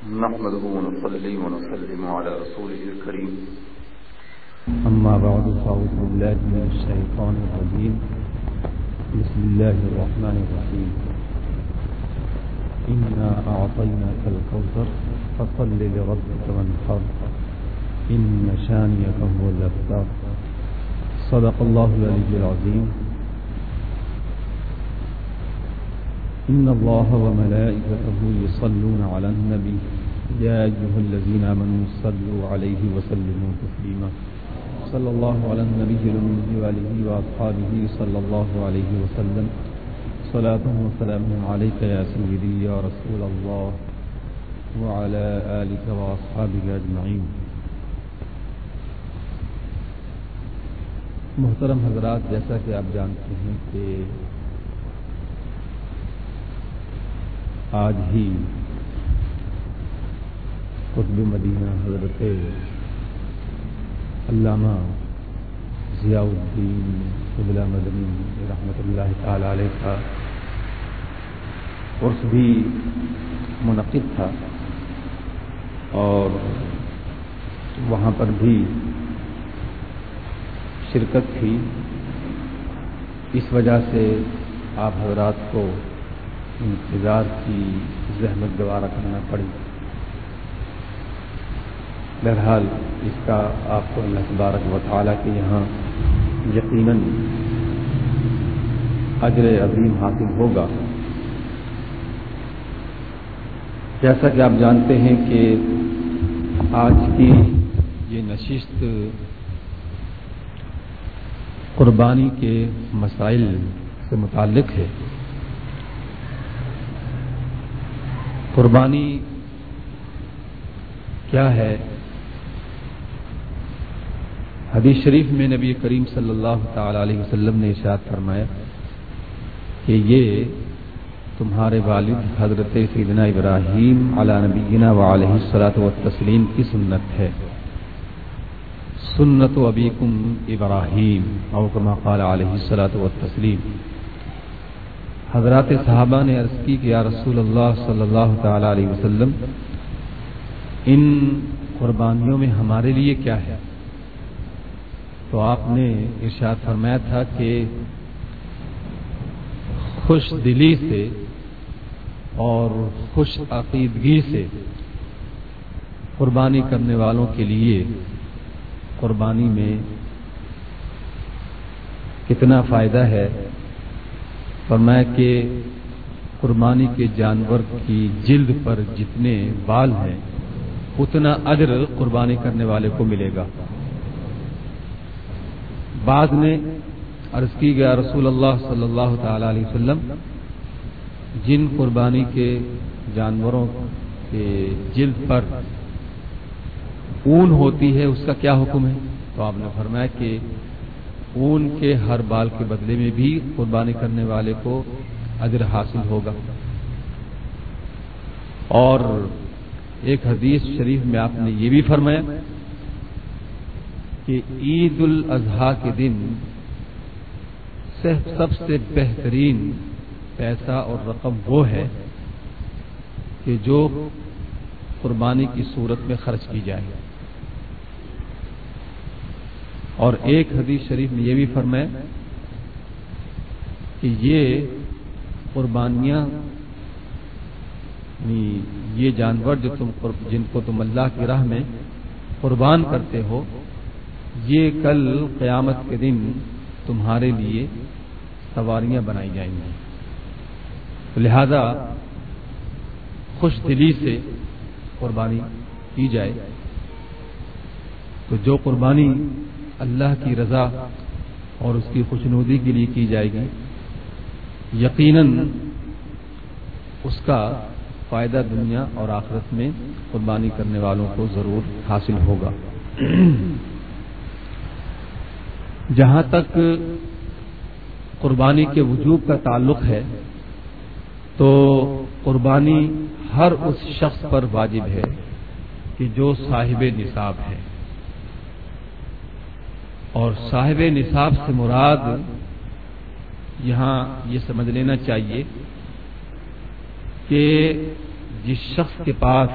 نحمده ونصلي ونسلم على رسوله الكريم. أما بعد، فأعوذ بالله من الشيطان الرجيم. بسم الله الرحمن الرحيم. إنا أعطيناك الكوثر، فصل لربك وانحر. إن شانيك هو الأبتر. صدق الله العلي العظيم. إن الله وملائكته يصلون على النبي. يا أيها الذين آمنوا صلوا عليه وسلموا تسليما. صلى الله على النبي الأمي وآله وأصحابه صلى الله عليه وسلم. صلاة وسلام عليك يا سيدي يا رسول الله وعلى آلك وأصحابك أجمعين. محترم حضرات، جیسا کہ آپ جانتے ہیں کہ آج ہی قطب مدینہ حضرت علامہ ضیاء الدین قبلا مدنی رحمۃ اللہ تعالی علیہ کا عرس بھی منعقد تھا اور وہاں پر بھی شرکت تھی۔ اس وجہ سے آپ حضرات کو انتظار کی زحمت گوارہ کرنا پڑی۔ بہرحال اس کا آپ کو اللہ تبارک و تعالیٰ کے یہاں یقیناً اجر عظیم حاصل ہوگا۔ جیسا کہ آپ جانتے ہیں کہ آج کی یہ نشست قربانی کے مسائل سے متعلق ہے۔ قربانی کیا ہے؟ حدیث شریف میں نبی کریم صلی اللہ تعالی علیہ وسلم نے ارشاد فرمایا کہ یہ تمہارے والد حضرت سیدنا ابراہیم علی نبینا و علیہ السلاۃ و تسلیم کی سنت ہے۔ سنت و ابیکم ابراہیم، او کما قال علیہ السلاۃ و تسلیم حضرات صحابہ نے عرض کی کہ یا رسول اللہ صلی اللہ تعالی علیہ وسلم، ان قربانیوں میں ہمارے لیے کیا ہے؟ تو آپ نے ارشاد فرمایا تھا کہ خوش دلی سے اور خوش عقیدگی سے قربانی کرنے والوں کے لیے قربانی میں کتنا فائدہ ہے؟ فرمایا کہ قربانی کے جانور کی جلد پر جتنے بال ہیں، اتنا اجر قربانی کرنے والے کو ملے گا۔ بعد میں عرض کی گیا، رسول اللہ صلی اللہ تعالی علیہ وسلم، جن قربانی کے جانوروں کے جلد پر اون ہوتی ہے، اس کا کیا حکم ہے؟ تو آپ نے فرمایا کہ اون کے ہر بال کے بدلے میں بھی قربانی کرنے والے کو اجر حاصل ہوگا۔ اور ایک حدیث شریف میں آپ نے یہ بھی فرمایا کہ عید الاضحیٰ کے دن سب سے بہترین پیسہ اور رقم وہ ہے کہ جو قربانی کی صورت میں خرچ کی جائے۔ اور ایک حدیث شریف میں یہ بھی فرمایا کہ یہ قربانیاں یعنی یہ جانور جو تم جن کو تم اللہ کی راہ میں قربان کرتے ہو، یہ کل قیامت کے دن تمہارے لیے سواریاں بنائی جائیں گی۔ لہذا خوش دلی سے قربانی کی جائے۔ تو جو قربانی اللہ کی رضا اور اس کی خوشنودی کے لیے کی جائے گی۔ یقیناً اس کا فائدہ دنیا اور آخرت میں قربانی کرنے والوں کو ضرور حاصل ہوگا۔ جہاں تک قربانی کے وجوب کا تعلق ہے، تو قربانی ہر اس شخص پر واجب ہے کہ جو صاحب نصاب ہے۔ اور صاحب نصاب سے مراد یہاں یہ سمجھ لینا چاہیے کہ جس شخص کے پاس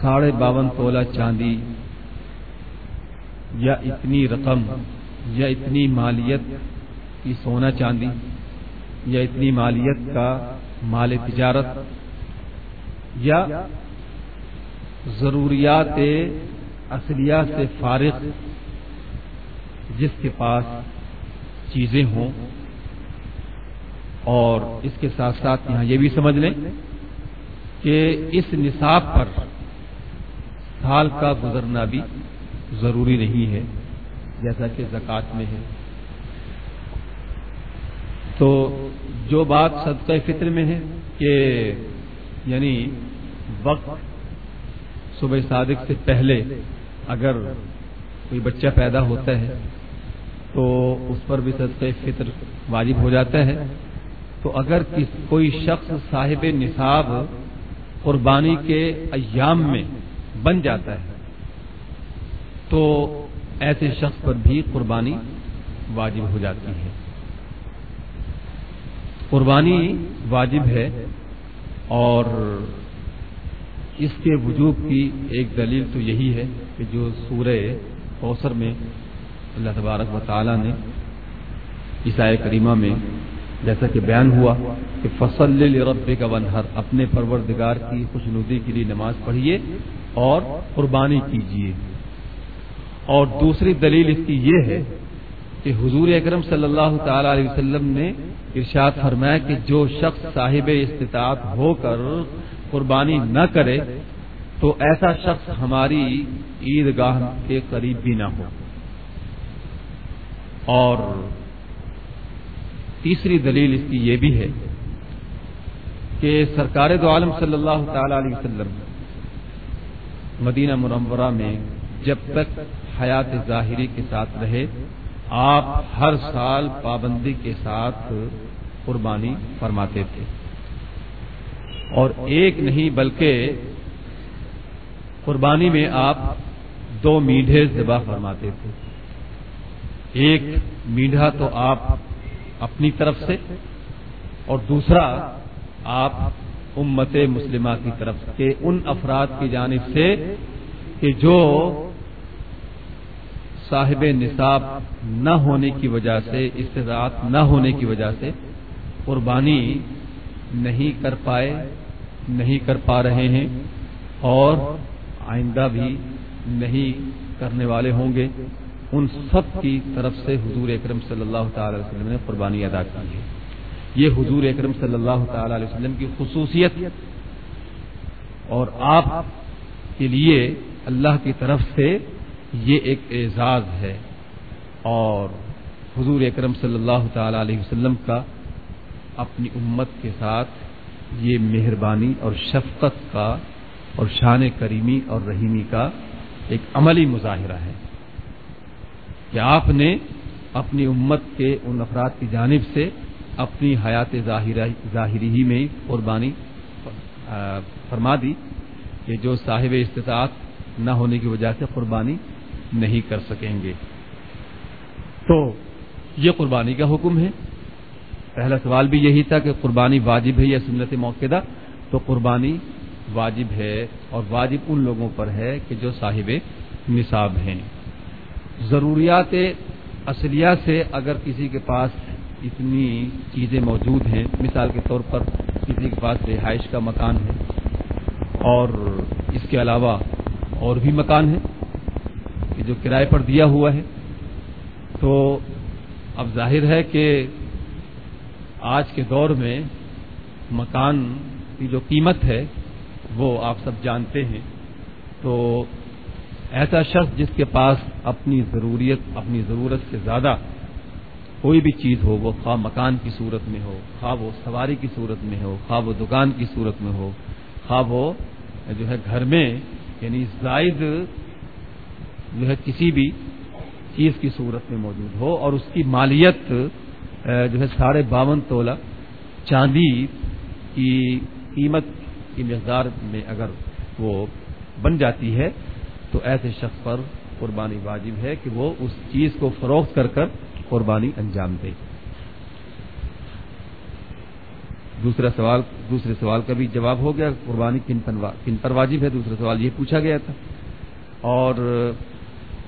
ساڑھے باون تولہ چاندی یا اتنی رقم یا اتنی مالیت کی سونا چاندی یا اتنی مالیت کا مال تجارت یا ضروریات اصلیہ سے فارغ جس کے پاس چیزیں ہوں اور اس کے ساتھ ساتھ یہاں یہ بھی سمجھ لیں کہ اس نصاب پر سال کا گزرنا بھی ضروری نہیں ہے، جیسا کہ زکوٰۃ میں ہے۔ تو جو بات صدقہ فطر میں ہے کہ یعنی وقت صبح صادق سے پہلے اگر کوئی بچہ پیدا ہوتا ہے تو اس پر بھی صدقہ فطر واجب ہو جاتا ہے۔ تو اگر کوئی شخص صاحب نصاب قربانی کے ایام میں بن جاتا ہے تو ایسے شخص پر بھی قربانی واجب ہو جاتی ہے۔ قربانی واجب ہے اور اس کے وجوب کی ایک دلیل تو یہی ہے کہ جو سورہ کوثر میں اللہ تبارک و تعالی نے عیسائی کریمہ میں جیسا کہ بیان ہوا کہ فصل رب کا ونہر اپنے پروردگار کی خوشنودی کے لیے نماز پڑھیے اور قربانی کیجیے۔ اور دوسری دلیل اس کی یہ ہے کہ حضور اکرم صلی اللہ تعالی علیہ وسلم نے ارشاد فرمایا کہ جو شخص صاحب استطاعت ہو کر قربانی نہ کرے تو ایسا شخص ہماری عید گاہ کے قریب بھی نہ ہو۔ اور تیسری دلیل اس کی یہ بھی ہے کہ سرکار دو عالم صلی اللہ تعالی علیہ وسلم مدینہ منورہ میں جب تک حیات ظاہری کے ساتھ رہے، آپ ہر سال پابندی کے ساتھ قربانی فرماتے تھے۔ اور ایک نہیں بلکہ قربانی میں آپ دو میڈھے ذبح فرماتے تھے۔ ایک میڈھا تو آپ اپنی طرف سے اور دوسرا آپ امت مسلمہ کی طرف کے ان افراد کی جانب سے کہ جو صاحب نصاب نہ ہونے کی وجہ سے، استطاعت نہ ہونے کی وجہ سے قربانی نہیں کر پائے۔ نہیں کر پا رہے ہیں اور آئندہ بھی نہیں کرنے والے ہوں گے۔ ان سب کی طرف سے حضور اکرم صلی اللہ تعالی علیہ وسلم نے قربانی ادا کی ہے۔ یہ حضور اکرم صلی اللہ تعالی علیہ وسلم کی خصوصیت اور آپ کے لیے اللہ کی طرف سے یہ ایک اعزاز ہے۔ اور حضور اکرم صلی اللہ تعالی علیہ وسلم کا اپنی امت کے ساتھ یہ مہربانی اور شفقت کا اور شان کریمی اور رحیمی کا ایک عملی مظاہرہ ہے کہ آپ نے اپنی امت کے ان افراد کی جانب سے اپنی حیات ظاہری ہی میں قربانی فرما دی کہ جو صاحب استطاعت نہ ہونے کی وجہ سے قربانی نہیں کر سکیں گے۔ تو یہ قربانی کا حکم ہے۔ پہلا سوال بھی یہی تھا کہ قربانی واجب ہے یا سنت موقع تو قربانی واجب ہے اور واجب ان لوگوں پر ہے کہ جو صاحب نصاب ہیں۔ ضروریات اصلیہ سے اگر کسی کے پاس اتنی چیزیں موجود ہیں، مثال کے طور پر کسی کے پاس رہائش کا مکان ہے اور اس کے علاوہ اور بھی مکان ہے جو کرائے پر دیا ہوا ہے، تو اب ظاہر ہے کہ آج کے دور میں مکان کی جو قیمت ہے، وہ آپ سب جانتے ہیں۔ تو ایسا شخص جس کے پاس اپنی ضروریت، اپنی ضرورت سے زیادہ کوئی بھی چیز ہو، وہ خواہ مکان کی صورت میں ہو، خواہ وہ سواری کی صورت میں ہو، خواہ وہ دکان کی صورت میں ہو، خواہ وہ جو ہے گھر میں یعنی زائد جو ہے کسی بھی چیز کی صورت میں موجود ہو اور اس کی مالیت جو ہے ساڑھے باون تولہ چاندی کی قیمت کی مقدار میں اگر وہ بن جاتی ہے، تو ایسے شخص پر قربانی واجب ہے کہ وہ اس چیز کو فروخت کر کر قربانی انجام دے۔ دوسرا سوال، دوسرے سوال کا بھی جواب ہو گیا، قربانی کن کن پر واجب ہے؟ دوسرا سوال یہ پوچھا گیا تھا۔ اور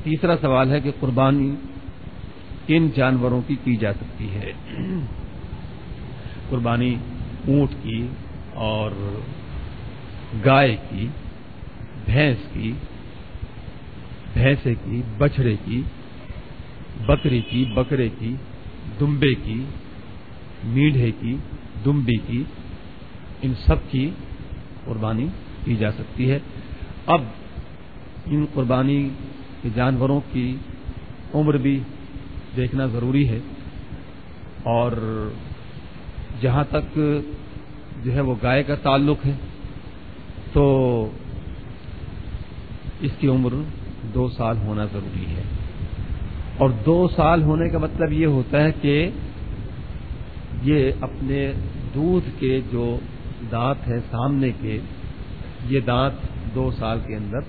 تیسرا سوال ہے کہ قربانی کن جانوروں کی کی جا سکتی ہے۔ قربانی اونٹ کی اور گائے کی، بھینس کی، بھینسے کی بچڑے کی، بکری کی، بکرے کی، دمبے کی، میڈھے کی، دمبی کی، ان سب کی قربانی کی جا سکتی ہے۔ اب ان قربانی کے جانوروں کی عمر بھی دیکھنا ضروری ہے اور جہاں تک جو ہے وہ گائے کا تعلق ہے تو اس کی عمر دو سال ہونا ضروری ہے اور دو سال ہونے کا مطلب یہ ہوتا ہے کہ یہ اپنے دودھ کے جو دانت ہے سامنے کے، یہ دانت دو سال کے اندر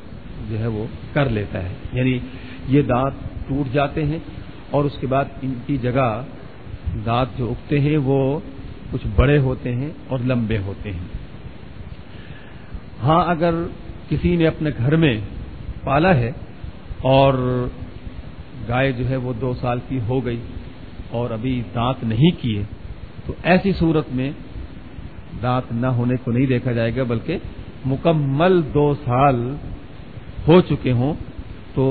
جو ہے وہ کر لیتا ہے یعنی یہ دانت ٹوٹ جاتے ہیں اور اس کے بعد ان کی جگہ دانت جو اگتے ہیں وہ کچھ بڑے ہوتے ہیں اور لمبے ہوتے ہیں۔ ہاں اگر کسی نے اپنے گھر میں پالا ہے اور گائے جو ہے وہ دو سال کی ہو گئی اور ابھی دانت نہیں کیے، تو ایسی صورت میں دانت نہ ہونے کو نہیں دیکھا جائے گا، بلکہ مکمل دو سال ہو چکے ہوں تو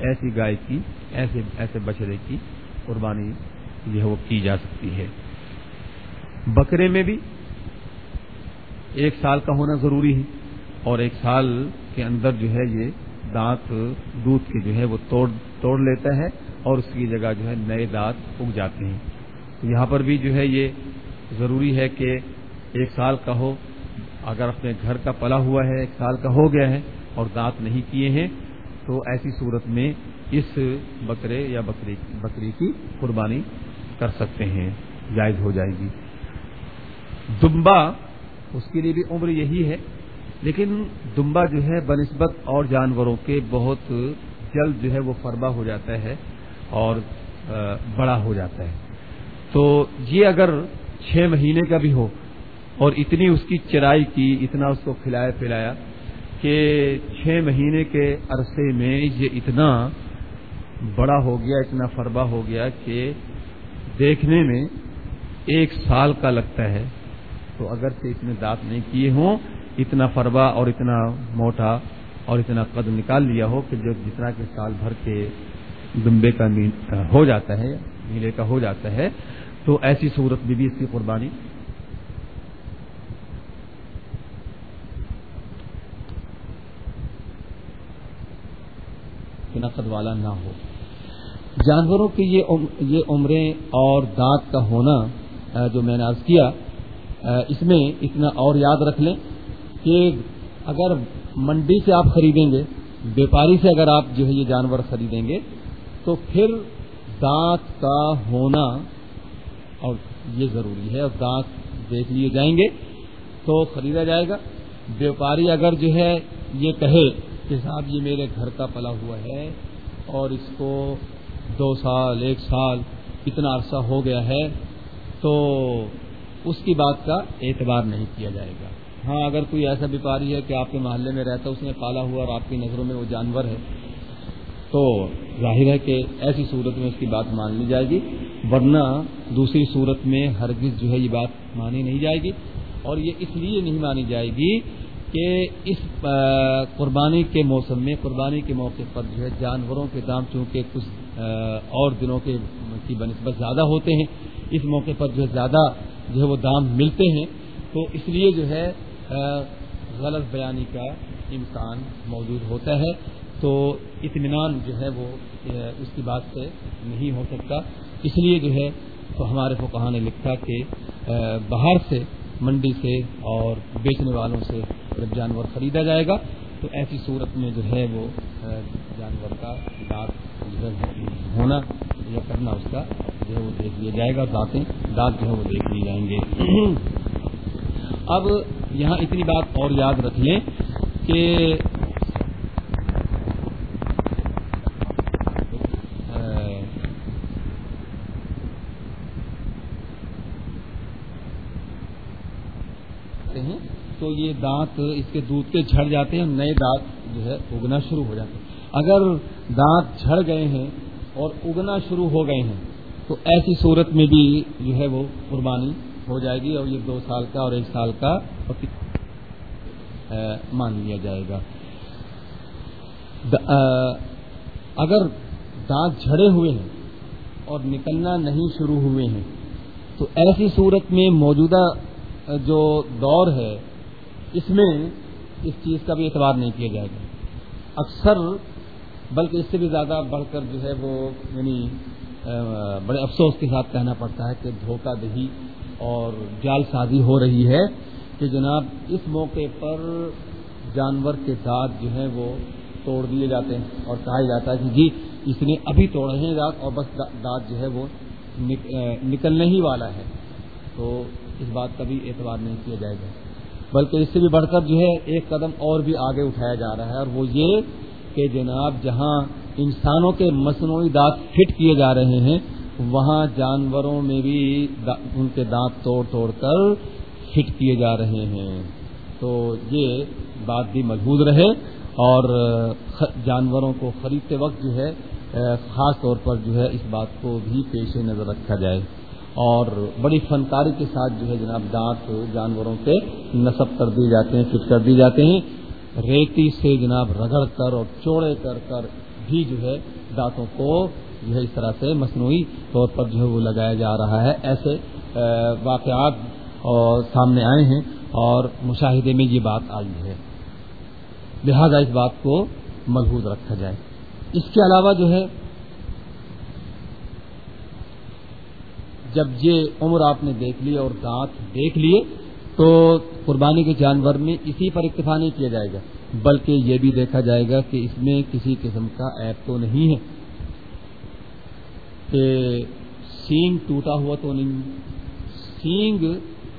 ایسی گائے کی ایسے ایسے بچڑے کی قربانی جو ہے وہ کی جا سکتی ہے۔ بکرے میں بھی ایک سال کا ہونا ضروری ہے اور ایک سال کے اندر جو ہے یہ دانت، دودھ کے جو ہے وہ توڑ توڑ لیتا ہے اور اس کی جگہ جو ہے نئے دانت اگ جاتے ہیں۔ یہاں پر بھی جو ہے یہ ضروری ہے کہ ایک سال کا ہو، اگر اپنے گھر کا پلا ہوا ہے، ایک سال کا ہو گیا ہے اور دانت نہیں کیے ہیں، تو ایسی صورت میں اس بکرے یا بکری بکری کی قربانی کر سکتے ہیں، جائز ہو جائے گی۔ دمبا اس کے لیے بھی عمر یہی ہے، لیکن دمبا جو ہے بنسبت اور جانوروں کے بہت جلد جو ہے وہ فربا ہو جاتا ہے اور بڑا ہو جاتا ہے۔ تو یہ اگر چھ مہینے کا بھی ہو اور اتنی اس کی چرائی کی، اتنا اس کو کھلایا پلایا کہ چھ مہینے کے عرصے میں یہ اتنا بڑا ہو گیا، اتنا فربا ہو گیا کہ دیکھنے میں ایک سال کا لگتا ہے۔ تو اگر سے اتنے دانت نہیں کیے ہوں، اتنا فربا اور اتنا موٹا اور اتنا قد نکال لیا ہو کہ جو جتنا کہ سال بھر کے دمبے کا ہو جاتا ہے نیلے کا ہو جاتا ہے۔ تو ایسی صورت میں بھی اس کی قربانی۔ نقد والا نہ ہو۔ جانوروں کی یہ عمریں اور دانت کا ہونا جو میں نے آج کیا اس میں اتنا اور یاد رکھ لیں کہ اگر منڈی سے آپ خریدیں گے، بیپاری سے اگر آپ جو ہے یہ جانور خریدیں گے، تو پھر دانت کا ہونا اور یہ ضروری ہے، اور دانت دیکھ لیے جائیں گے تو خریدا جائے گا۔ بیوپاری اگر جو ہے یہ کہے کہ صاحب یہ میرے گھر کا پلا ہوا ہے اور اس کو دو سال، ایک سال اتنا عرصہ ہو گیا ہے، تو اس کی بات کا اعتبار نہیں کیا جائے گا۔ ہاں اگر کوئی ایسا بیپاری ہے کہ آپ کے محلے میں رہتا اس نے پالا ہوا اور آپ کی نظروں میں وہ جانور ہے، تو ظاہر ہے کہ ایسی صورت میں اس کی بات مان لی جائے گی، ورنہ دوسری صورت میں ہرگز جو ہے یہ بات مانی نہیں جائے گی۔ اور یہ اس لیے نہیں مانی جائے گی کہ اس قربانی کے موسم میں، قربانی کے موقع پر جو ہے جانوروں کے دام چونکہ کچھ اور دنوں کے کی بنسبت زیادہ ہوتے ہیں۔ اس موقع پر جو ہے زیادہ جو ہے وہ دام ملتے ہیں۔ تو اس لیے جو ہے غلط بیانی کا امکان موجود ہوتا ہے۔ تو اطمینان جو ہے وہ اس کی بات سے نہیں ہو سکتا۔ اس لیے جو ہے، تو ہمارے فقہ نے لکھا کہ باہر سے منڈی سے اور بیچنے والوں سے جب جانور خریدا جائے گا۔ تو ایسی صورت میں جو ہے وہ جانور کا دانت ہونا یا کرنا اس کا جو ہے وہ دیکھ لیا جائے گا، دانتیں، دانت جو ہے وہ دیکھ لیے جائیں گے۔ اب یہاں اتنی بات اور یاد رکھ لیں کہ رکھتے ہیں تو یہ دانت اس کے دودھ کے جھڑ جاتے ہیں نئے دانت جو ہے اگنا شروع ہو جاتے ہیں۔ اگر دانت جھڑ گئے ہیں اور اگنا شروع ہو گئے ہیں تو ایسی صورت میں بھی جو ہے وہ قربانی ہو جائے گی اور یہ دو سال کا اور ایک سال کا مان لیا جائے گا۔ اگر دانت جھڑے ہوئے ہیں اور نکلنا نہیں شروع ہوئے ہیں تو ایسی صورت میں موجودہ جو دور ہے، اس میں اس چیز کا بھی اعتبار نہیں کیا جائے گا۔ اکثر، بلکہ اس سے بھی زیادہ بڑھ کر جو ہے وہ یعنی بڑے افسوس کے ساتھ کہنا پڑتا ہے کہ دھوکہ دہی اور جال سازی ہو رہی ہے کہ جناب، اس موقع پر جانور کے دانت جو ہیں وہ توڑ دیے جاتے ہیں اور کہا جاتا ہے کہ جی اس نے ابھی توڑے ہیں دانت اور بس دانت جو ہے وہ نکلنے ہی والا ہے۔ تو اس بات کا بھی اعتبار نہیں کیا جائے گا۔ بلکہ اس سے بھی بڑھ کر جو ہے ایک قدم اور بھی آگے اٹھایا جا رہا ہے اور وہ یہ کہ جناب جہاں انسانوں کے مصنوعی دانت فٹ کیے جا رہے ہیں، وہاں جانوروں میں بھی ان کے دانت توڑ توڑ کر فٹ کیے جا رہے ہیں۔ تو یہ بات بھی مضبوط رہے اور جانوروں کو خریدتے وقت جو ہے، خاص طور پر جو ہے اس بات کو بھی پیش نظر رکھا جائے۔ اور بڑی فنکاری کے ساتھ جو ہے جناب دانت جانوروں کے نصب کر دیے جاتے ہیں، فٹ کر دیے جاتے ہیں۔ ریتی سے جناب رگڑ کر اور چوڑے کر کر بھی جو ہے دانتوں کو جو ہے اس طرح سے مصنوعی طور پر جو ہے وہ لگایا جا رہا ہے۔ ایسے واقعات سامنے آئے ہیں اور مشاہدے میں یہ بات آئی ہے۔ لہذا اس بات کو ملحوظ رکھا جائے۔ اس کے علاوہ جو ہے جب یہ عمر آپ نے دیکھ لی اور دانت دیکھ لیے، تو قربانی کے جانور میں اسی پر اکتفا نہیں کیا جائے گا، بلکہ یہ بھی دیکھا جائے گا کہ اس میں کسی قسم کا ایپ تو نہیں ہے۔ کہ سینگ ٹوٹا ہوا تو نہیں، سینگ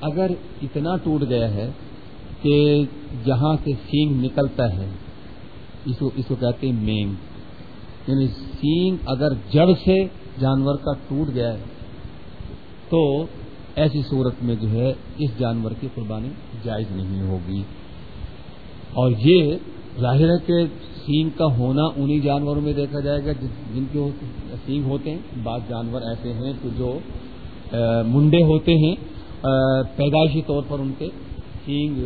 اگر اتنا ٹوٹ گیا ہے کہ جہاں سے سینگ نکلتا ہے، اس کو اس کو کہتے ہیں مینگ۔ یعنی سینگ اگر جڑ سے جانور کا ٹوٹ گیا ہے تو ایسی صورت میں جو ہے اس جانور کی قربانی جائز نہیں ہوگی۔ اور یہ ظاہر ہے کہ سینگ کا ہونا انہی جانوروں میں دیکھا جائے گا، جن کے سینگ ہوتے ہیں، بعض جانور ایسے ہیں کہ جو منڈے ہوتے ہیں پیدائشی طور پر ان کے سینگ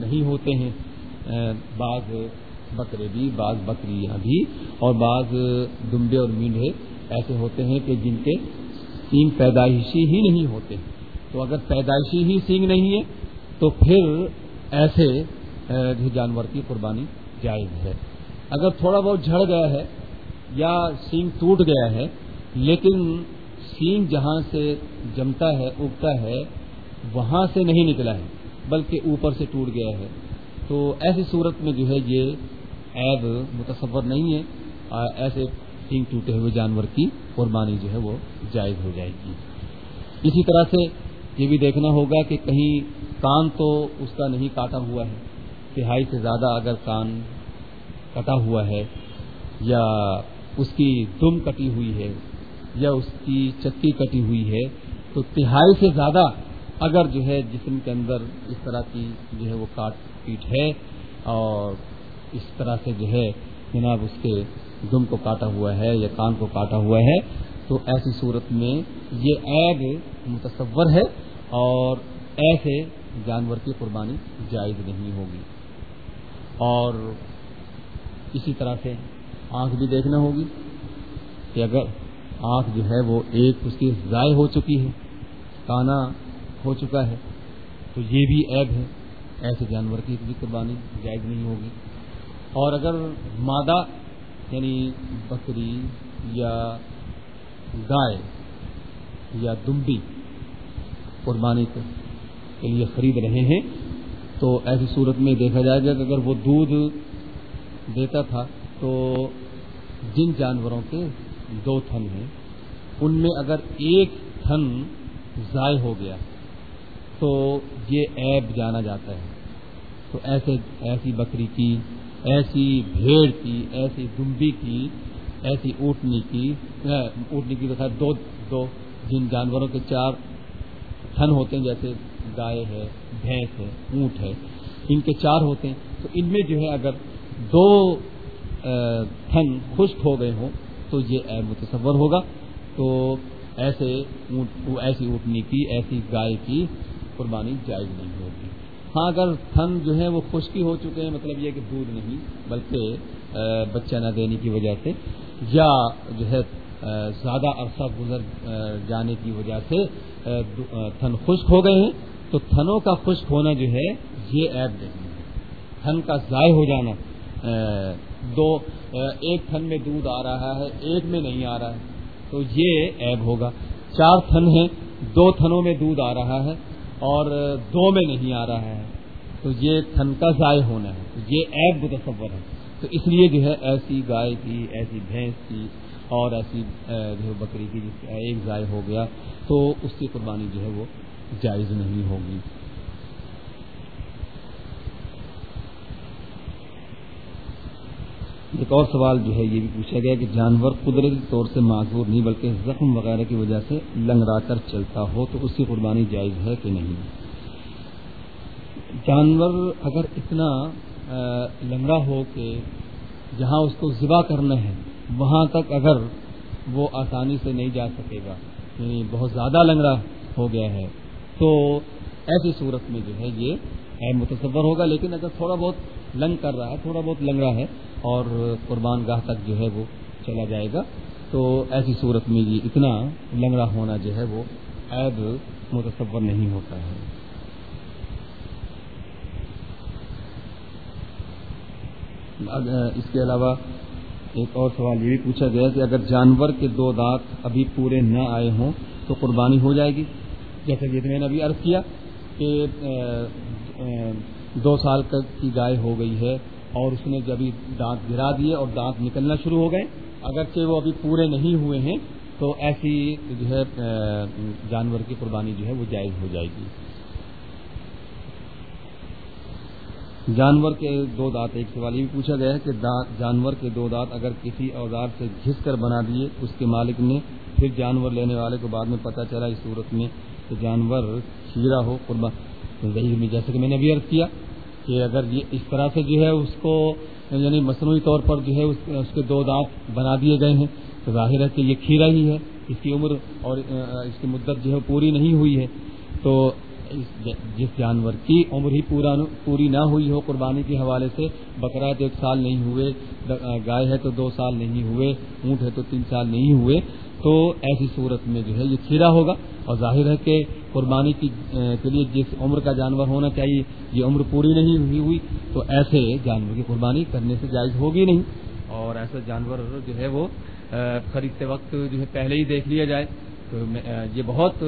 نہیں ہوتے ہیں۔ بعض بکرے بھی، بعض بکریاں بھی، اور بعض دمبے اور مینڈے ایسے ہوتے ہیں کہ جن کے سینگ پیدائشی ہی نہیں ہوتے۔ تو اگر پیدائشی ہی سینگ نہیں ہے، تو پھر ایسے جانور کی قربانی جائز ہے۔ اگر تھوڑا بہت جھڑ گیا ہے یا سینگ ٹوٹ گیا ہے، لیکن سینگ جہاں سے جمتا ہے، اگتا ہے، وہاں سے نہیں نکلا ہے، بلکہ اوپر سے ٹوٹ گیا ہے۔ تو ایسی صورت میں جو ہے، یہ عیب متصور نہیں ہے۔ ایسے سینگ ٹوٹے ہوئے جانور کی قربانی جو ہے وہ جائز ہو جائے گی۔ اسی طرح سے یہ بھی دیکھنا ہوگا کہ کہیں کان تو اس کا نہیں کاٹا ہوا ہے، تہائی سے زیادہ اگر کان کٹا ہوا ہے یا اس کی دم کٹی ہوئی ہے یا اس کی چکی کٹی ہوئی ہے، تو تہائی سے زیادہ اگر جو ہے جسم کے اندر اس طرح کی جو ہے وہ کاٹ پیٹ ہے اور اس طرح سے جو ہے جناب، اس کے دم کو کاٹا ہوا ہے یا کان کو کاٹا ہوا ہے، تو ایسی صورت میں یہ عیب متصور ہے اور ایسے جانور کی قربانی جائز نہیں ہوگی۔ اور اسی طرح سے آنکھ بھی دیکھنا ہوگی کہ اگر آنکھ جو ہے وہ ایک اس کی ضائع ہو چکی ہے، کانا ہو چکا ہے، تو یہ بھی عیب ہے۔ ایسے جانور کی بھی قربانی جائز نہیں ہوگی۔ اور اگر مادہ یعنی بکری یا گائے یا دمبی قربانی کے لیے خرید رہے ہیں، تو ایسی صورت میں دیکھا جائے گا کہ اگر وہ دودھ دیتا تھا، تو جن جانوروں کے دو تھن ہیں، ان میں اگر ایک تھن ضائع ہو گیا، تو یہ ایب جانا جاتا ہے۔ تو ایسے، ایسی بکری کی ایسی بھیڑ کی، ایسی دمبی کی، ایسی اونٹنی کی اونٹنی کی تو خیر دو دو جن جانوروں کے چار تھن ہوتے ہیں، جیسے گائے ہے، بھینس ہے، اونٹ ہے، ان کے چار ہوتے ہیں۔ تو ان میں جو ہے، اگر دو تھن خشک ہو گئے ہوں، تو یہ ایب متصور ہوگا۔ تو ایسے ایسی اونٹنی کی، ایسی گائے کی قربانی جائز نہیں ہوگی۔ ہاں اگر تھن جو ہے وہ خشکی ہو چکے ہیں مطلب یہ کہ دودھ نہیں، بلکہ بچہ نہ دینے کی وجہ سے، یا جو ہے زیادہ عرصہ گزر جانے کی وجہ سے تھن خشک ہو گئے ہیں۔ تو تھنوں کا خشک ہونا جو ہے، یہ ایب نہیں ہے۔ تھن کا ضائع ہو جانا دو ایک تھن میں دودھ آ رہا ہے، ایک میں نہیں آ رہا ہے، تو یہ ایب ہوگا۔ چار تھن ہیں، دو تھنوں میں دودھ آ رہا ہے اور دو میں نہیں آ رہا ہے، تو یہ تھن کا ضائع ہونا ہے یہ عیب متصور ہے۔ تو اس لیے جو ہے ایسی گائے کی ایسی بھینس کی اور ایسی جو ہے بکری کی جس کا ایک ضائع ہو گیا، تو اس کی قربانی جو ہے وہ جائز نہیں ہوگی۔ ایک اور سوال جو ہے، یہ بھی پوچھا گیا کہ جانور قدرتی طور سے معذور نہیں، بلکہ زخم وغیرہ کی وجہ سے لنگڑا کر چلتا ہو، تو اس کی قربانی جائز ہے کہ نہیں؟ جانور اگر اتنا لنگڑا ہو کہ جہاں اس کو ذبح کرنا ہے، وہاں تک اگر وہ آسانی سے نہیں جا سکے گا یعنی بہت زیادہ لنگڑا ہو گیا ہے، تو ایسی صورت میں جو ہے، یہ متصور ہوگا۔ لیکن اگر تھوڑا بہت لنگ کر رہا ہے، تھوڑا بہت لنگڑا ہے اور قربان گاہ تک جو ہے وہ چلا جائے گا۔ تو ایسی صورت میں یہ اتنا لنگڑا ہونا جو ہے وہ عیب متصور نہیں ہوتا ہے۔ اس کے علاوہ ایک اور سوال یہ بھی پوچھا گیا کہ اگر جانور کے دو دانت ابھی پورے نہ آئے ہوں تو قربانی ہو جائے گی؟ جیسے کہ میں نے ابھی عرض کیا کہ دو سال کی گائے ہو گئی ہے اور اس نے جب دانت گرا دیے اور دانت نکلنا شروع ہو گئے، اگرچہ وہ ابھی پورے نہیں ہوئے ہیں، تو ایسی جو ہے جانور کی قربانی جو ہے وہ جائز ہو جائے گی۔ جانور کے دو دانت، ایک سوال یہ بھی پوچھا گیا ہے کہ جانور کے دو دانت اگر کسی اوزار سے گھس کر بنا دیے اس کے مالک نے، پھر جانور لینے والے کو بعد میں پتہ چلا اس صورت میں کہ جانور کھیرا ہو، قربان میں جیسے کہ میں نے ابھی عرض کیا کہ اگر یہ اس طرح سے جو ہے اس کو یعنی مصنوعی طور پر جو ہے اس کے دو دانت بنا دیے گئے ہیں، تو ظاہر ہے کہ یہ کھیرا ہی ہے۔ اس کی عمر اور اس کی مدت جو ہے پوری نہیں ہوئی ہے۔ تو جس جانور کی عمر ہی پورا پوری نہ ہوئی ہو قربانی کے حوالے سے بکرا تو ایک سال نہیں ہوئے گائے ہے تو دو سال نہیں ہوئے، اونٹ ہے تو تین سال نہیں ہوئے۔ تو ایسی صورت میں جو ہے یہ کھیرا ہوگا۔ اور ظاہر ہے کہ قربانی کی کے لیے جس عمر کا جانور ہونا چاہیے، یہ عمر پوری نہیں ہوئی ہوئی، تو ایسے جانور کی قربانی کرنے سے جائز ہوگی نہیں۔ اور ایسا جانور جو ہے وہ خریدتے وقت جو ہے پہلے ہی دیکھ لیا جائے۔ تو یہ بہت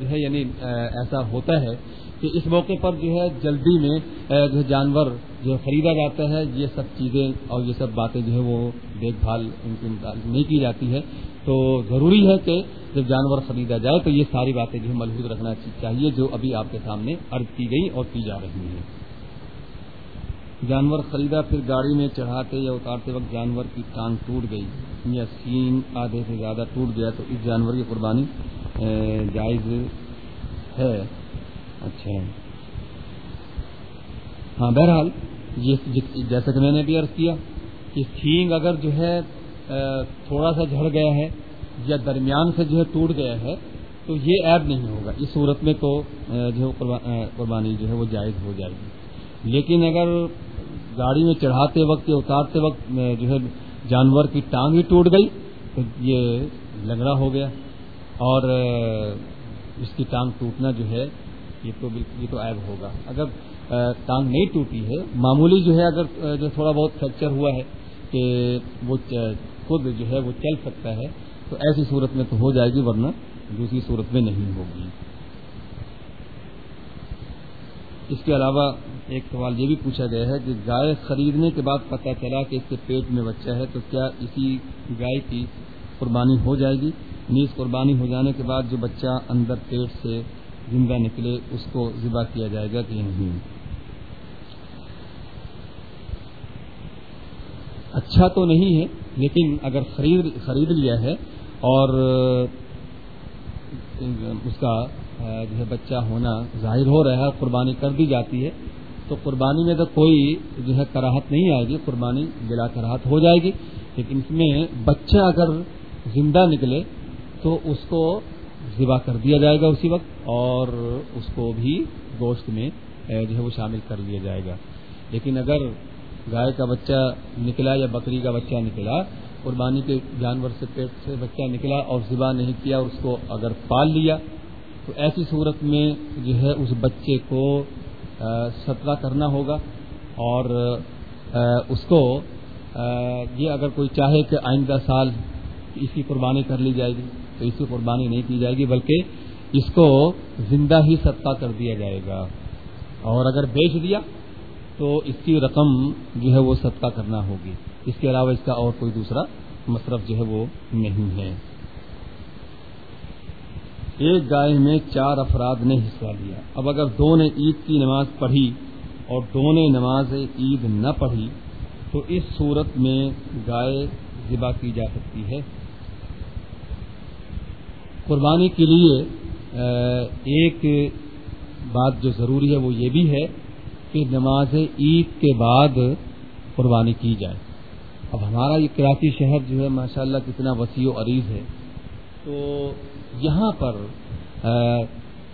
جو ہے یعنی ایسا ہوتا ہے کہ اس موقع پر جو ہے جلدی میں جو ہے جانور جو ہے خریدا جاتا ہے، یہ سب چیزیں اور یہ سب باتیں جو ہے وہ دیکھ بھال ان کی نہیں کی جاتی ہے۔ تو ضروری ہے کہ جب جانور خریدا جائے تو یہ ساری باتیں جو ہے ملحوظ رکھنا چاہیے جو ابھی آپ کے سامنے عرض کی گئی اور کی جا رہی ہیں۔ جانور خریدا، پھر گاڑی میں چڑھاتے یا اتارتے وقت جانور کی ٹانگ ٹوٹ گئی یا سین آدھے سے زیادہ ٹوٹ گیا تو اس جانور کی قربانی جائز ہے۔ اچھا۔ ہاں بہرحال یہ جیسا کہ میں نے بھی عرض کیا کہ سینگ اگر جو ہے تھوڑا سا جھڑ گیا ہے یا درمیان سے جو ہے ٹوٹ گیا ہے، تو یہ ایب نہیں ہوگا۔ اس صورت میں تو جو قربانی جو ہے وہ جائز ہو جائے گی۔ لیکن اگر گاڑی میں چڑھاتے وقت یا اتارتے وقت جو ہے جانور کی ٹانگ ہی ٹوٹ گئی، تو یہ لنگڑا ہو گیا۔ اور اس کی ٹانگ ٹوٹنا جو ہے، یہ تو یہ تو عیب ہوگا۔ اگر ٹانگ نہیں ٹوٹی ہے، معمولی جو ہے اگر جو تھوڑا بہت فریکچر ہوا ہے کہ وہ خود جو ہے وہ چل سکتا ہے تو ایسی صورت میں تو ہو جائے گی ورنہ دوسری صورت میں نہیں ہوگی۔ اس کے علاوہ ایک سوال یہ بھی پوچھا گیا ہے کہ گائے خریدنے کے بعد پتہ چلا کہ اس کے پیٹ میں بچہ ہے تو کیا اسی گائے کی قربانی ہو جائے گی؟ نیز قربانی ہو جانے کے بعد جو بچہ اندر پیٹ سے زندہ نکلے اس کو ذبح کیا جائے گا کہ نہیں؟ اچھا تو نہیں ہے، لیکن اگر خرید خرید لیا ہے اور اس کا جو ہے بچہ ہونا ظاہر ہو رہا ہے، قربانی کر دی جاتی ہے، تو قربانی میں تو کوئی جو ہے کراہت نہیں آئے گی، قربانی بلا کراہت ہو جائے گی، لیکن اس میں بچہ اگر زندہ نکلے، تو اس کو ذبح کر دیا جائے گا اسی وقت، اور اس کو بھی گوشت میں جو ہے وہ شامل کر لیا جائے گا۔ لیکن اگر گائے کا بچہ نکلا یا بکری کا بچہ نکلا قربانی کے جانور سے پیٹ سے بچہ نکلا اور ذبح نہیں کیا اس کو اگر پال لیا، تو ایسی صورت میں جو ہے اس بچے کو سترہ کرنا ہوگا اور اس کو یہ اگر کوئی چاہے کہ آئندہ سال اس کی قربانی کر لی جائے گی، تو اس کی قربانی نہیں کی جائے گی، بلکہ اس کو زندہ ہی صدقہ کر دیا جائے گا۔ اور اگر بیچ دیا، تو اس کی رقم جو ہے وہ صدقہ کرنا ہوگی۔ اس کے علاوہ اس کا اور کوئی دوسرا مصرف جو ہے وہ نہیں ہے۔ ایک گائے میں چار افراد نے حصہ لیا۔ اب اگر دو نے عید کی نماز پڑھی اور دو نے نماز عید نہ پڑھی، تو اس صورت میں گائے ذبح کی جا سکتی ہے۔ قربانی کے لیے ایک بات جو ضروری ہے وہ یہ بھی ہے کہ نماز عید کے بعد قربانی کی جائے۔ اب ہمارا یہ کراچی شہر جو ہے، ماشاءاللہ کتنا وسیع و عریض ہے۔ تو یہاں پر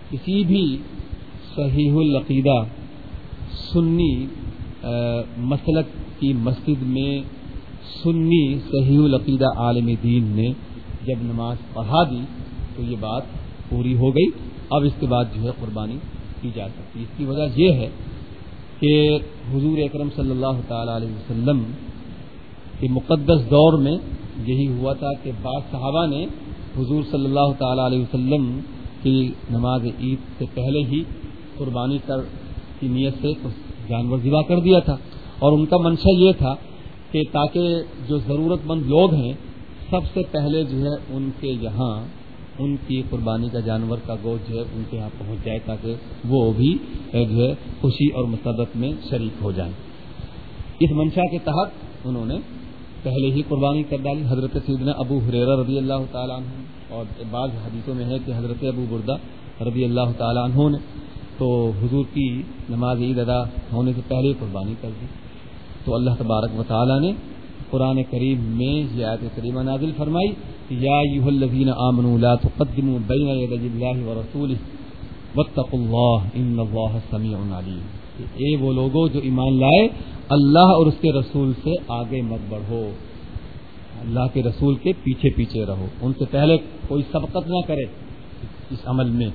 کسی بھی صحیح العقیدہ سنی مسلک کی مسجد میں سنی صحیح العقیدہ عالم دین نے جب نماز پڑھا دی، تو یہ بات پوری ہو گئی۔ اب اس کے بعد جو ہے قربانی کی جا سکتی۔ اس کی وجہ یہ ہے کہ حضور اکرم صلی اللہ تعالی علیہ وسلم کے مقدس دور میں یہی ہوا تھا کہ بعض صحابہ نے حضور صلی اللہ تعالی علیہ وسلم کی نماز عید سے پہلے ہی قربانی کر کی نیت سے جانور ذبح کر دیا تھا۔ اور ان کا منشا یہ تھا کہ تاکہ جو ضرورت مند لوگ ہیں، سب سے پہلے جو ہے ان کے یہاں ان کی قربانی کا جانور کا گوشت جو ہے ان کے یہاں پہنچ جائے تاکہ وہ بھی جو ہے خوشی اور مسرت میں شریک ہو جائیں۔ اس منشا کے تحت انہوں نے پہلے ہی قربانی کر ڈالی۔ حضرت سیدنا ابو حریرہ رضی اللہ تعالیٰ عنہ اور بعض حدیثوں میں ہے کہ حضرت ابو بردہ رضی اللہ تعالیٰ عنہ نے تو حضور کی نماز عید ادا ہونے سے پہلے قربانی کر دی۔ تو اللہ تبارک و تعالیٰ نے قرآن کریم میں یہ آیت کریمہ نازل فرمائی یا الذین آمنوا لا تقدموا بین اللہ واتقوا اللہ ان اللہ سمیع علیم۔ اے یعنی وہ لوگوں جو ایمان لائے، اللہ اور اس کے رسول سے آگے مت بڑھو۔ اللہ کے رسول کے پیچھے پیچھے رہو۔ ان سے پہلے کوئی سبقت نہ کرے اس عمل میں۔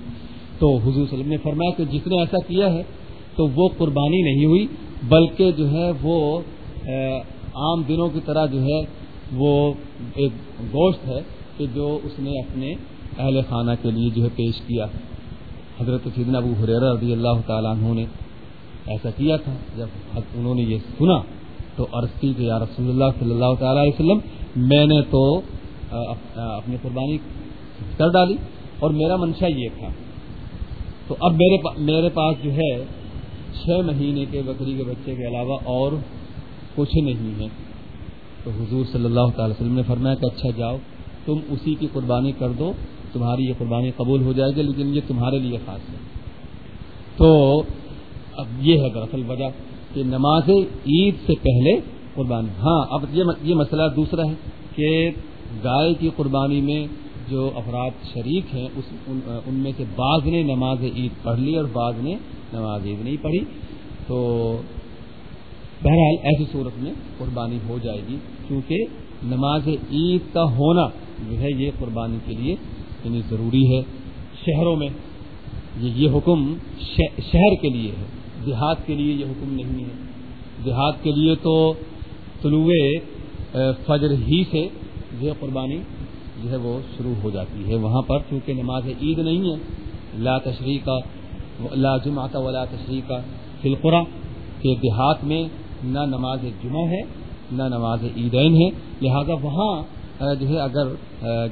تو حضور صلی اللہ علیہ وسلم نے فرمایا کہ جس نے ایسا کیا ہے تو وہ قربانی نہیں ہوئی، بلکہ جو ہے وہ عام دنوں کی طرح جو ہے وہ ایک گوشت ہے کہ جو اس نے اپنے اہل خانہ کے لیے جو ہے پیش کیا۔ حضرت سیدنا ابو حریر رضی اللہ تعالیٰ عنہ نے ایسا کیا تھا، جب انہوں نے یہ سنا، تو عرض کی کہ یا رسول اللہ صلی اللہ تعالی علیہ وسلم، میں نے تو اپنی قربانی کر ڈالی اور میرا منشا یہ تھا۔ تو اب میرے پا، میرے پاس جو ہے، چھ مہینے کے بکری کے بچے کے علاوہ اور کچھ نہیں ہے۔ تو حضور صلی اللہ تعالی وسلم نے فرمایا کہ اچھا جاؤ، تم اسی کی قربانی کر دو، تمہاری یہ قربانی قبول ہو جائے گی، لیکن یہ تمہارے لیے خاص ہے۔ تو اب یہ ہے دراصل وجہ کہ نماز عید سے پہلے قربانی۔ ہاں اب یہ مسئلہ دوسرا ہے کہ گائے کی قربانی میں جو افراد شریک ہیں، اس، ان میں سے بعض نے نماز عید پڑھ لی اور بعض نے نماز عید نہیں پڑھی۔ تو بہرحال ایسی صورت میں قربانی ہو جائے گی، کیونکہ نماز عید کا ہونا جو ہے، یہ قربانی کے لیے یعنی ضروری ہے۔ شہروں میں یہ حکم شہر کے لیے ہے۔ دیہات کے لیے یہ حکم نہیں ہے۔ دیہات کے لیے تو طلوع فجر ہی سے جو ہے قربانی جو ہے وہ شروع ہو جاتی ہے۔ وہاں پر چونکہ نماز عید نہیں ہے، لا تشریح کا لا جمعہ ولا تشریح کا فلقرہ کے دیہات میں نہ نماز جمعہ ہے، نہ نماز عیدین ہے۔ لہذا وہاں جو ہے اگر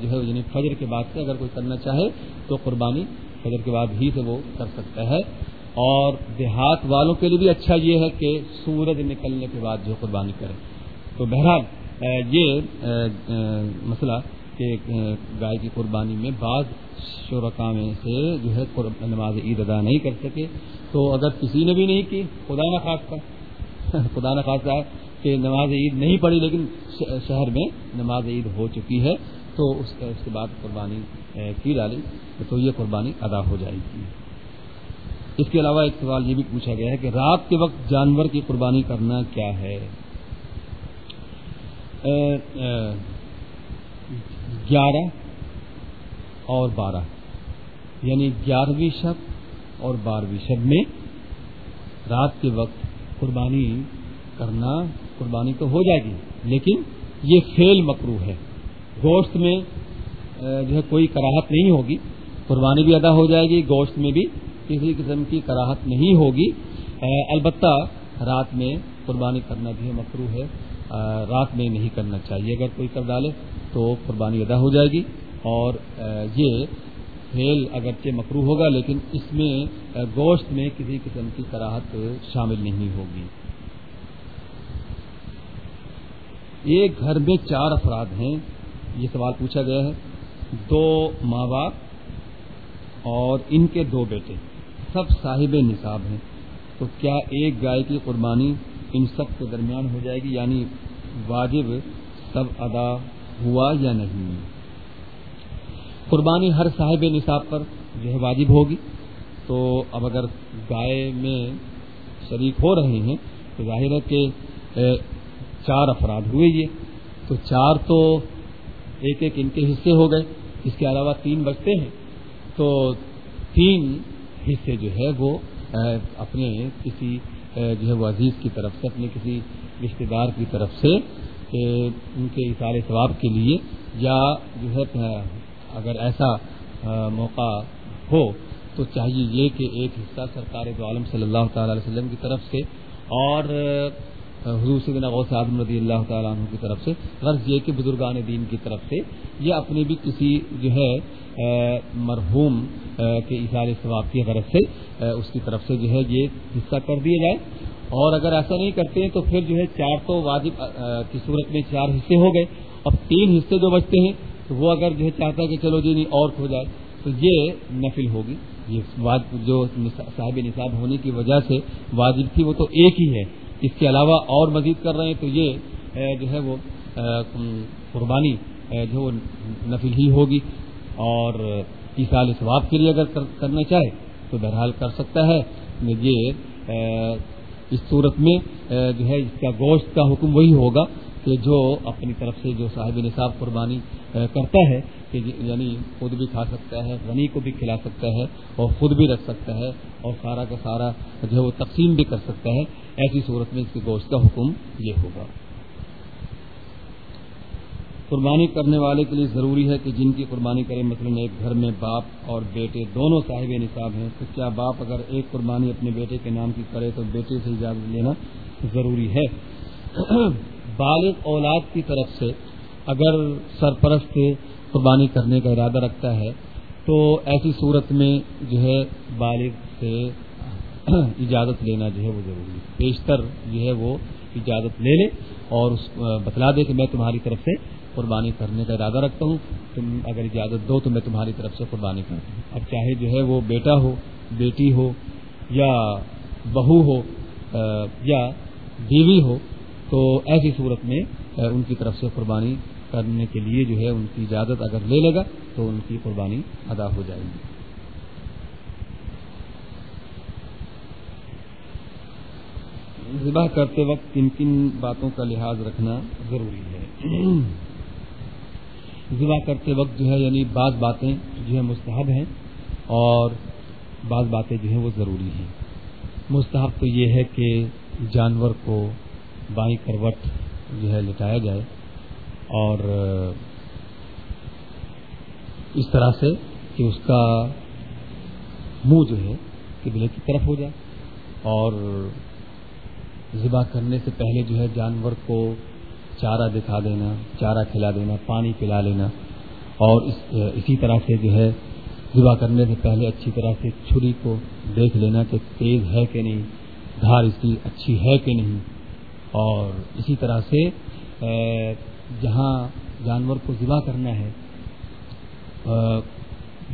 جو ہے یعنی فجر کے بعد سے اگر کوئی کرنا چاہے تو قربانی فجر کے بعد ہی سے وہ کر سکتا ہے۔ اور دیہات والوں کے لیے بھی اچھا یہ ہے کہ سورج نکلنے کے بعد جو قربانی کرے۔ تو بہرحال یہ مسئلہ کہ گائے کی قربانی میں بعض شرکا میں سے جو ہے نماز عید ادا نہیں کر سکے۔ تو اگر کسی نے بھی نہیں کی، خدا نہ خدا نہ ہے کہ نماز عید نہیں پڑی لیکن شہر میں نماز عید ہو چکی ہے۔ تو اس کے بعد قربانی کی ڈالی، تو یہ قربانی ادا ہو جائے گی۔ اس کے علاوہ ایک سوال یہ بھی پوچھا گیا ہے کہ رات کے وقت جانور کی قربانی کرنا کیا ہے؟ گیارہ اور بارہ یعنی گیارہویں شب اور بارہویں شب میں رات کے وقت قربانی کرنا قربانی تو ہو جائے گی، لیکن یہ فیل مکرو ہے۔ گوشت میں جو ہے کوئی کراہت نہیں ہوگی، قربانی بھی ادا ہو جائے گی، گوشت میں بھی کسی قسم کی کراہت نہیں ہوگی۔ البتہ رات میں قربانی کرنا بھی مکرو ہے رات میں نہیں کرنا چاہیے۔ اگر کوئی کر ڈالے تو قربانی ادا ہو جائے گی۔ اور یہ کھیل اگرچہ مکرو ہوگا، لیکن اس میں گوشت میں کسی قسم کی کراہت شامل نہیں ہوگی۔ ایک گھر میں چار افراد ہیں، یہ سوال پوچھا گیا ہے۔ دو ماں باپ اور ان کے دو بیٹے۔ سب صاحب نصاب ہیں۔ تو کیا ایک گائے کی قربانی ان سب کے درمیان ہو جائے گی؟ یعنی واجب سب ادا ہوا یا نہیں؟ قربانی ہر صاحب نصاب پر جو ہے واجب ہوگی۔ تو اب اگر گائے میں شریک ہو رہے ہیں، تو ظاہر ہے کہ چار افراد ہوئے یہ۔ تو چار تو ایک ایک ان کے حصے ہو گئے۔ اس کے علاوہ تین بچتے ہیں۔ تو تین حصے جو ہے وہ اپنے کسی جو ہے وہ عزیز کی طرف سے، اپنے کسی رشتے دار کی طرف سے ان کے اشارے ثواب کے لیے، یا جو ہے اگر ایسا موقع ہو، تو چاہیے یہ کہ ایک حصہ سرکار دو عالم صلی اللہ تعالی علیہ وسلم کی طرف سے، اور حضور سیدنا غوث اعظم رضی اللہ تعالیٰ عنہ کی طرف سے۔ غرض یہ کہ بزرگان دین کی طرف سے یا اپنے بھی کسی جو ہے مرحوم کے اشار ثواب کی غرض سے اس کی طرف سے جو ہے یہ حصہ کر دیا جائے۔ اور اگر ایسا نہیں کرتے ہیں تو پھر جو ہے چار تو واجب کی صورت میں چار حصے ہو گئے۔ اب تین حصے جو بچتے ہیں، تو وہ اگر جو ہے چاہتا ہے کہ چلو جی نہیں، اور ہو جائے، تو یہ نفل ہوگی۔ یہ جو صاحب نصاب ہونے کی وجہ سے واجب تھی، وہ تو ایک ہی ہے۔ اس کے علاوہ اور مزید کر رہے ہیں تو یہ جو ہے وہ قربانی جو وہ نفل ہی ہوگی اور سال ثواب کے لیے اگر کرنا چاہے تو بہرحال کر سکتا ہے۔ یہ اس صورت میں جو ہے، اس کا گوشت کا حکم وہی ہوگا کہ جو اپنی طرف سے جو صاحب نصاب قربانی کرتا ہے کہ یعنی خود بھی کھا سکتا ہے، غنی کو بھی کھلا سکتا ہے اور خود بھی رکھ سکتا ہے اور سارا کا سارا جو ہے وہ تقسیم بھی کر سکتا ہے۔ ایسی صورت میں اس کے گوشت کا حکم یہ ہوگا۔ قربانی کرنے والے کے لیے ضروری ہے کہ جن کی قربانی کرے مثلا ایک گھر میں باپ اور بیٹے دونوں صاحب نصاب ہیں، تو کیا باپ اگر ایک قربانی اپنے بیٹے کے نام کی کرے تو بیٹے سے اجازت لینا ضروری ہے؟ بالغ اولاد کی طرف سے اگر سرپرست قربانی کرنے کا ارادہ رکھتا ہے، تو ایسی صورت میں جو ہے بالغ سے اجازت لینا جو ہے وہ ضروری ہے۔ بیشتر جو ہے وہ اجازت لے لے اور اس، بتلا دے کہ میں تمہاری طرف سے قربانی کرنے کا ارادہ رکھتا ہوں۔ تم اگر اجازت دو تو میں تمہاری طرف سے قربانی کرتا ہوں۔ اب چاہے جو ہے وہ بیٹا ہو، بیٹی ہو یا بہو ہو یا بیوی ہو، تو ایسی صورت میں ان کی طرف سے قربانی کرنے کے لیے جو ہے ان کی اجازت اگر لے لے گا تو ان کی قربانی ادا ہو جائے گی۔ ذبح کرتے وقت کن کن باتوں کا لحاظ رکھنا ضروری ہے۔ ذبح کرتے وقت جو ہے یعنی بعض باتیں جو ہے مستحب ہیں اور بعض باتیں جو ہیں وہ ضروری ہیں۔ مستحب تو یہ ہے کہ جانور کو بائیں کروٹ جو ہے لٹایا جائے۔ اور اس طرح سے کہ اس کا منہ جو ہے قبلے کی طرف ہو جائے اور ذبح کرنے سے پہلے جو ہے جانور کو چارہ دکھا دینا، چارہ کھلا دینا، پانی پلا لینا اور اس، اسی طرح سے جو ہے ذبح کرنے سے پہلے اچھی طرح سے چھری کو دیکھ لینا کہ تیز ہے کہ نہیں، دھار اس کی اچھی ہے کہ نہیں اور اسی طرح سے جہاں جانور کو ذبح کرنا ہے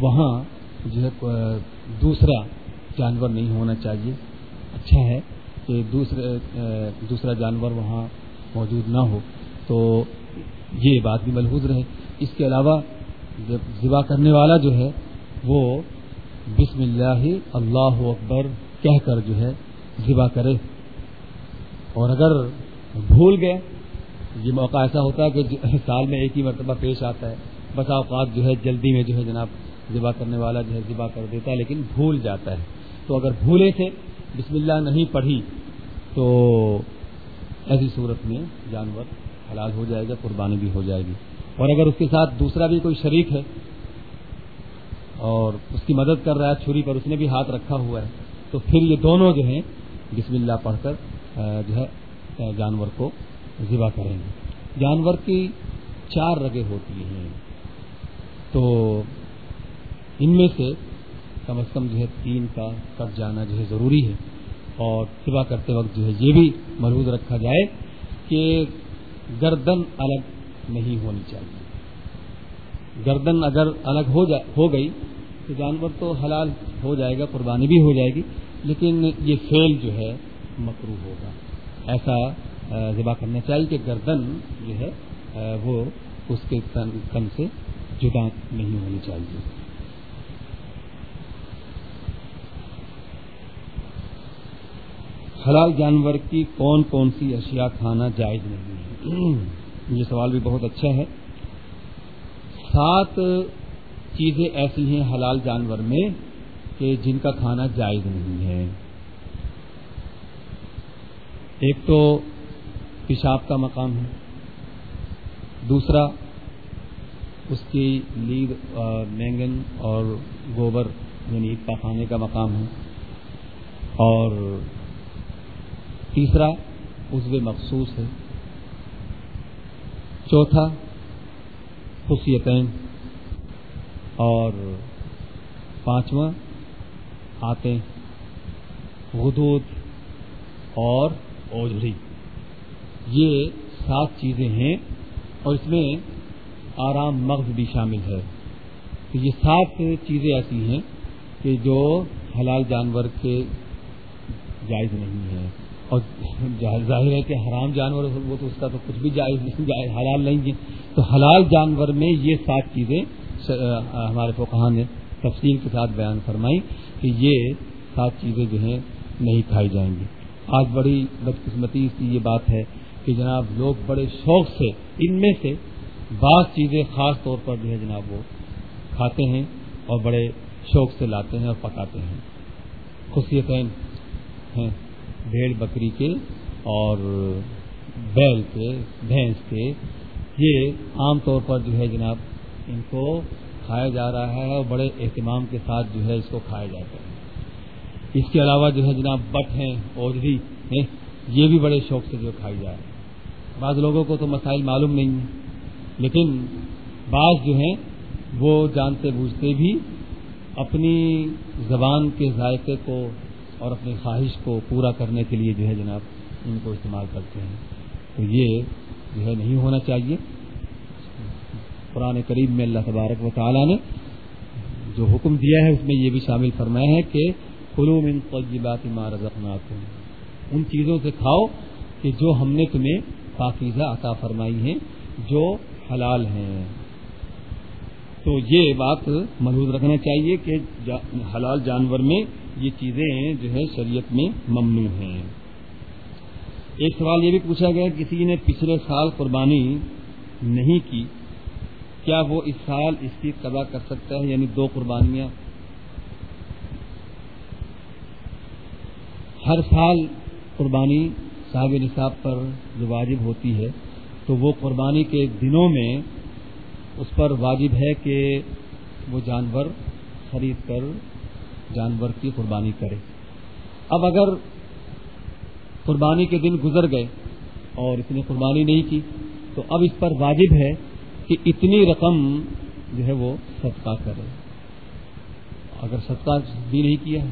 وہاں جو ہے دوسرا جانور نہیں ہونا چاہیے۔ اچھا ہے کہ دوسرے دوسرا جانور وہاں موجود نہ ہو۔ تو یہ بات بھی ملحوظ رہے۔ اس کے علاوہ جب ذبح کرنے والا جو ہے، وہ بسم اللہ اللہ اکبر کہہ کر جو ہے، ذبح کرے۔ اور اگر بھول گئے یہ موقع ایسا ہوتا ہے کہ سال میں ایک ہی مرتبہ پیش آتا ہے۔ بس اوقات جو ہے جلدی میں جو ہے جناب ذبح کرنے والا جو ہے ذبح کر دیتا ہے، لیکن بھول جاتا ہے۔ تو اگر بھولے سے بسم اللہ نہیں پڑھی، تو ایسی صورت میں جانور حلال ہو جائے گا، قربانی بھی ہو جائے گی۔ اور اگر اس کے ساتھ دوسرا بھی کوئی شریک ہے اور اس کی مدد کر رہا ہے، چھری پر اس نے بھی ہاتھ رکھا ہوا ہے، تو پھر یہ دونوں جو ہیں بسم اللہ پڑھ کر جو ہے جانور کو ذبح کریں گے۔ جانور کی چار رگیں ہوتی ہیں۔ تو ان میں سے کم از کم جو ہے تین کا کٹ جانا جو ہے ضروری ہے۔ اور ذبح کرتے وقت جو ہے یہ بھی محروض رکھا جائے کہ گردن الگ نہیں ہونی چاہیے۔ گردن اگر الگ ہو جا، ہو گئی تو جانور تو حلال ہو جائے گا، قربانی بھی ہو جائے گی، لیکن یہ فیل جو ہے مکرو ہوگا۔ ایسا ذبح کرنا چاہیے کہ گردن جو ہے وہ اس کے کن سے جدا نہیں ہونی چاہیے۔ حلال جانور کی کون کون سی اشیاء کھانا جائز نہیں ہے یہ سوال بھی بہت اچھا ہے۔ سات چیزیں ایسی ہیں حلال جانور میں کہ جن کا کھانا جائز نہیں ہے۔ ایک تو پیشاب کا مقام ہے۔ دوسرا، اس کی لید مینگن اور گوبر یعنی عید کا کھانے کا مقام ہے۔ اور تیسرا عزو مخصوص ہے۔ چوتھا، خصیتین۔ اور پانچواں آتے غدود اور اوجھری یہ سات چیزیں ہیں اور اس میں آرام مغز بھی شامل ہے۔ تو یہ سات چیزیں ایسی ہیں کہ جو حلال جانور کے جائز نہیں ہے اور ظاہر ہے کہ حرام جانور وہ تو اس کا تو کچھ بھی جائز نہیں حلال نہیں ہے تو حلال جانور میں یہ سات چیزیں ہمارے فوقہ نے تفصیل کے ساتھ بیان فرمائی کہ یہ سات چیزیں جو ہیں نہیں کھائی جائیں گی۔ آج بڑی بدقسمتی کی یہ بات ہے کہ جناب لوگ بڑے شوق سے ان میں سے بعض چیزیں خاص طور پر جو ہے جناب وہ کھاتے ہیں اور بڑے شوق سے لاتے ہیں اور پکاتے ہیں۔ خصیتیں ہیں، بھیڑ بکری کے اور بیل کے، بھینس کے۔ یہ عام طور پر جو ہے جناب ان کو کھایا جا رہا ہے اور بڑے اہتمام کے ساتھ جو ہے اس کو کھایا جاتا ہے۔ اس کے علاوہ جو ہے جناب بٹ ہیں، اوجری ہیں، یہ بھی بڑے شوق سے جو کھائی جا رہی ہے بعض لوگوں کو تو مسائل معلوم نہیں ہیں، لیکن بعض جو ہیں وہ جانتے بوجھتے بھی اپنی زبان کے ذائقے کو اور اپنی خواہش کو پورا کرنے کے لیے جو ہے جناب ان کو استعمال کرتے ہیں۔ تو یہ جو ہے نہیں ہونا چاہیے۔ قرآن قریب میں اللہ تبارک و تعالیٰ نے جو حکم دیا ہے، اس میں یہ بھی شامل فرمایا ہے کہ قلوم ان طیبات ما رزقناکم۔ ان چیزوں سے کھاؤ کہ جو ہم نے تمہیں پاکیزہ عطا فرمائی ہیں جو حلال ہیں۔ تو یہ بات محدود رکھنا چاہیے کہ حلال جانور میں یہ چیزیں جو ہے شریعت میں ممنوع ہیں۔ ایک سوال یہ بھی پوچھا گیا کسی نے پچھلے سال قربانی نہیں کی، کیا وہ اس سال اس کی قضا کر سکتا ہے یعنی دو قربانیاں؟ ہر سال قربانی صاحب نصاب پر جو واجب ہوتی ہے، تو وہ قربانی کے دنوں میں اس پر واجب ہے کہ وہ جانور خرید کر جانور کی قربانی کرے۔ اب اگر قربانی کے دن گزر گئے اور اس نے قربانی نہیں کی، تو اب اس پر واجب ہے کہ اتنی رقم جو ہے وہ صدقہ کرے۔ اگر صدقہ بھی نہیں کیا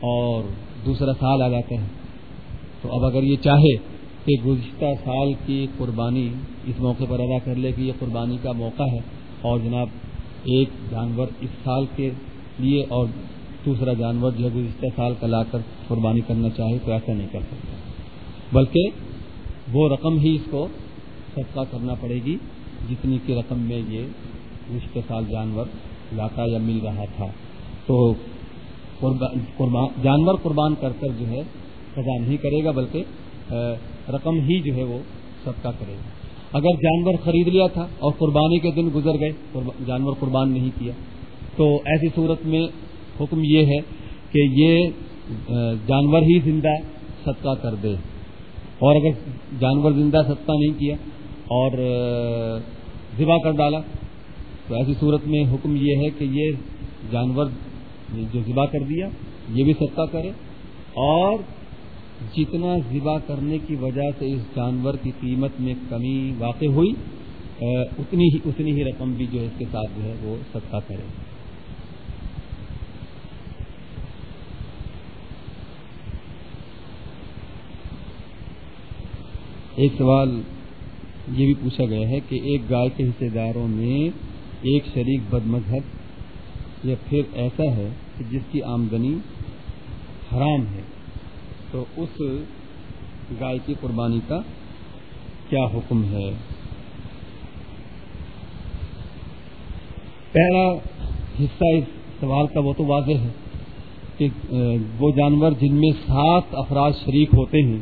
اور دوسرا سال آ جاتا ہے تو اب اگر یہ چاہے کہ گزشتہ سال کی قربانی اس موقع پر ادا کر لے کہ یہ قربانی کا موقع ہے اور جناب ایک جانور اس سال کے لیے اور دوسرا جانور جو ہے گزشتہ سال کا لا کر قربانی کرنا چاہے تو ایسا نہیں کر سکتا۔ بلکہ وہ رقم ہی اس کو صدقہ کرنا پڑے گی جتنی کی رقم میں یہ گزشتہ سال جانور لاتا یا مل رہا تھا۔ تو جانور قربان کر کر جو ہے سزا نہیں کرے گا، بلکہ رقم ہی جو ہے وہ صدقہ کرے گا۔ اگر جانور خرید لیا تھا اور قربانی کے دن گزر گئے جانور قربان نہیں کیا، تو ایسی صورت میں حکم یہ ہے کہ یہ جانور ہی زندہ صدقہ کر دے۔ اور اگر جانور زندہ صدقہ نہیں کیا اور ذبح کر ڈالا، تو ایسی صورت میں حکم یہ ہے کہ یہ جانور جو ذبح کر دیا، یہ بھی صدقہ کرے۔ اور جتنا ذبح کرنے کی وجہ سے اس جانور کی قیمت میں کمی واقع ہوئی اتنی ہی اتنی ہی رقم بھی جو ہے اس کے ساتھ جو ہے وہ صدقہ کرے۔ ایک سوال یہ بھی پوچھا گیا ہے کہ ایک گائے کے حصے داروں میں ایک شریک بد مذہب یا پھر ایسا ہے کہ جس کی آمدنی حرام ہے؟ تو اس گائے کی قربانی کا کیا حکم ہے؟ پہلا حصہ اس سوال کا وہ تو واضح ہے کہ وہ جانور جن میں سات افراد شریک ہوتے ہیں،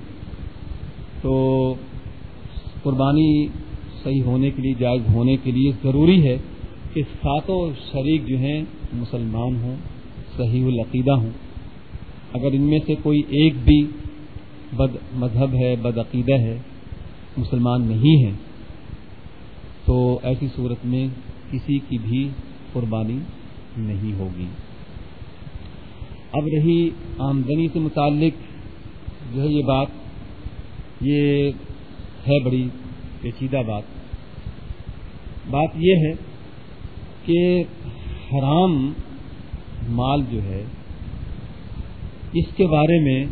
تو قربانی صحیح ہونے کے لیے، جائز ہونے کے لیے ضروری ہے کہ ساتوں شریک جو ہیں مسلمان ہوں، صحیح العقیدہ ہوں۔ اگر ان میں سے کوئی ایک بھی بد مذہب ہے، بد عقیدہ ہے، مسلمان نہیں ہے، تو ایسی صورت میں کسی کی بھی قربانی نہیں ہوگی۔ اب رہی آمدنی سے متعلق جو ہے یہ بات، یہ ہے بڑی پیچیدہ بات۔ بات یہ ہے کہ حرام مال جو ہے اس کے بارے میں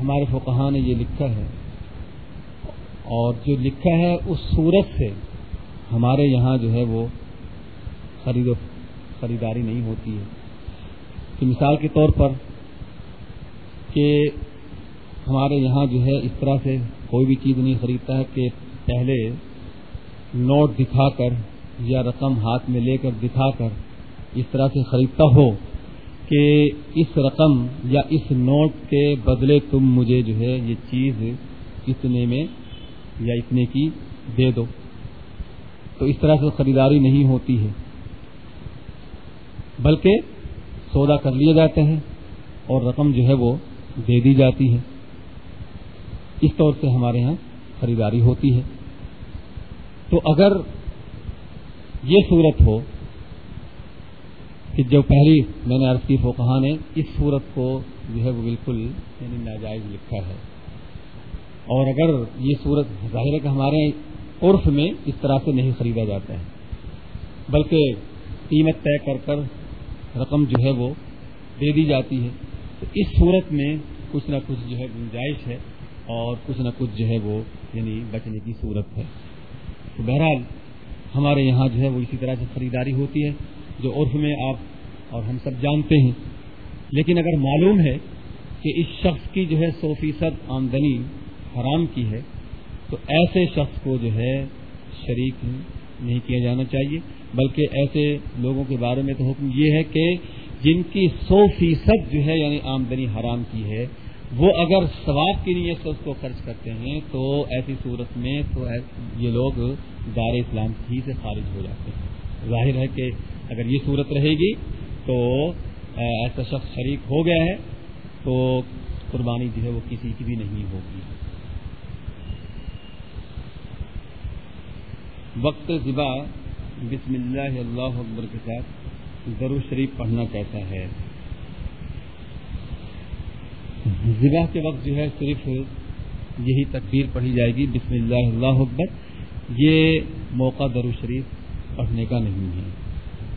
ہمارے فقہ نے یہ لکھا ہے اور جو لکھا ہے اس صورت سے ہمارے یہاں جو ہے وہ خرید و خریداری نہیں ہوتی ہے۔ کہ مثال کے طور پر کہ ہمارے یہاں جو ہے اس طرح سے کوئی بھی چیز نہیں خریدتا ہے کہ پہلے نوٹ دکھا کر یا رقم ہاتھ میں لے کر دکھا کر اس طرح سے خریدتا ہو۔ کہ اس رقم یا اس نوٹ کے بدلے تم مجھے جو ہے یہ چیز اتنے میں یا اتنے کی دے دو۔ تو اس طرح سے خریداری نہیں ہوتی ہے۔ بلکہ سودا کر لیا جاتا ہے اور رقم جو ہے وہ دے دی جاتی ہے۔ اس طور سے ہمارے یہاں خریداری ہوتی ہے۔ تو اگر یہ صورت ہو کہ جو پہلی میں نے عرض کی فوقہ نے اس صورت کو جو ہے وہ بالکل یعنی ناجائز لکھا ہے۔ اور اگر یہ صورت ظاہر ہے کہ ہمارے عرف میں اس طرح سے نہیں خریدا جاتا ہے، بلکہ قیمت طے کر کر رقم جو ہے وہ دے دی جاتی ہے، تو اس صورت میں کچھ نہ کچھ جو ہے گنجائش ہے اور کچھ نہ کچھ جو ہے وہ یعنی بچنے کی صورت ہے۔ تو بہرحال ہمارے یہاں جو ہے وہ اسی طرح سے خریداری ہوتی ہے۔ جو عرف میں آپ اور ہم سب جانتے ہیں۔ لیکن اگر معلوم ہے کہ اس شخص کی جو ہے سو فیصد آمدنی حرام کی ہے، تو ایسے شخص کو جو ہے شریک نہیں کیا جانا چاہیے۔ بلکہ ایسے لوگوں کے بارے میں تو حکم یہ ہے کہ جن کی سو فیصد جو ہے یعنی آمدنی حرام کی ہے، وہ اگر ثواب کی نیت سے اس کو خرچ کرتے ہیں، تو ایسی صورت میں تو یہ لوگ دار اسلام ہی سے خارج ہو جاتے ہیں۔ ظاہر ہے کہ اگر یہ صورت رہے گی تو ایسا شخص شریک ہو گیا ہے تو قربانی جو ہے وہ کسی کی بھی نہیں ہوگی۔ وقت ذبا بسم اللہ اللہ اکبر کے ساتھ ضرور شریف پڑھنا کیسا ہے۔ ذبح کے وقت جو ہے صرف یہی تکبیر پڑھی جائے گی، بسم اللہ اللہ اکبر، یہ موقع درو شریف پڑھنے کا نہیں ہے۔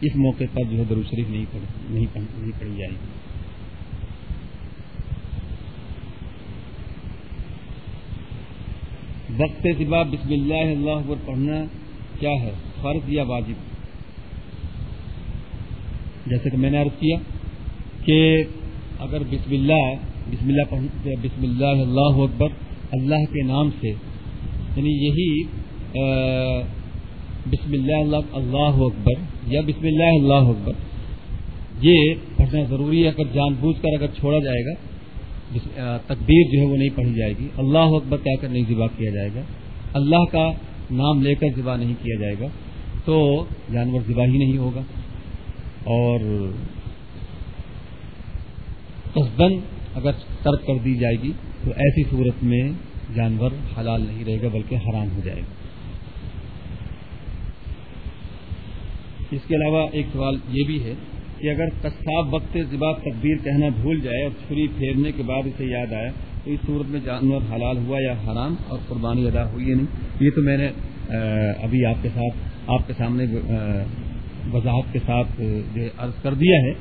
اس موقع پر جو ہے درو شریف نہیں نہیں پڑھی جائے گی۔ وقت ذبح بسم اللہ اللہ اکبر پڑھنا کیا ہے؟ فرض یا واجب؟ جیسے کہ میں نے عرض کیا کہ اگر بسم اللہ بسم اللہ بسم اللہ اللہ اکبر اللہ کے نام سے یعنی یہی بسم اللہ اللہ اللہ اکبر، یا بسم اللہ اللہ اکبر۔ یہ پڑھنا ضروری ہے، اگر جان بوجھ کر اگر چھوڑا جائے گا تقبیر جو ہے وہ نہیں پڑھی جائے گی۔ اللہ اکبر کہہ کر، نہیں ذبح کیا جائے گا۔ اللہ کا نام لے کر ذبح نہیں کیا جائے گا، تو جانور ذبح ہی نہیں ہوگا۔ اور قصدن اگر ترک کر دی جائے گی، تو ایسی صورت میں جانور حلال نہیں رہے گا، بلکہ حرام ہو جائے گا۔ اس کے علاوہ ایک سوال یہ بھی ہے کہ اگر قصاب وقت ذبح تقبیر کہنا بھول جائے اور چھری پھیرنے کے بعد اسے یاد آیا تو اس صورت میں جانور حلال ہوا یا حرام اور قربانی ادا ہوئی یا نہیں؟ یہ تو میں نے ابھی آپ کے ساتھ، آپ کے سامنے وضاحت کے ساتھ جو عرض کر دیا ہے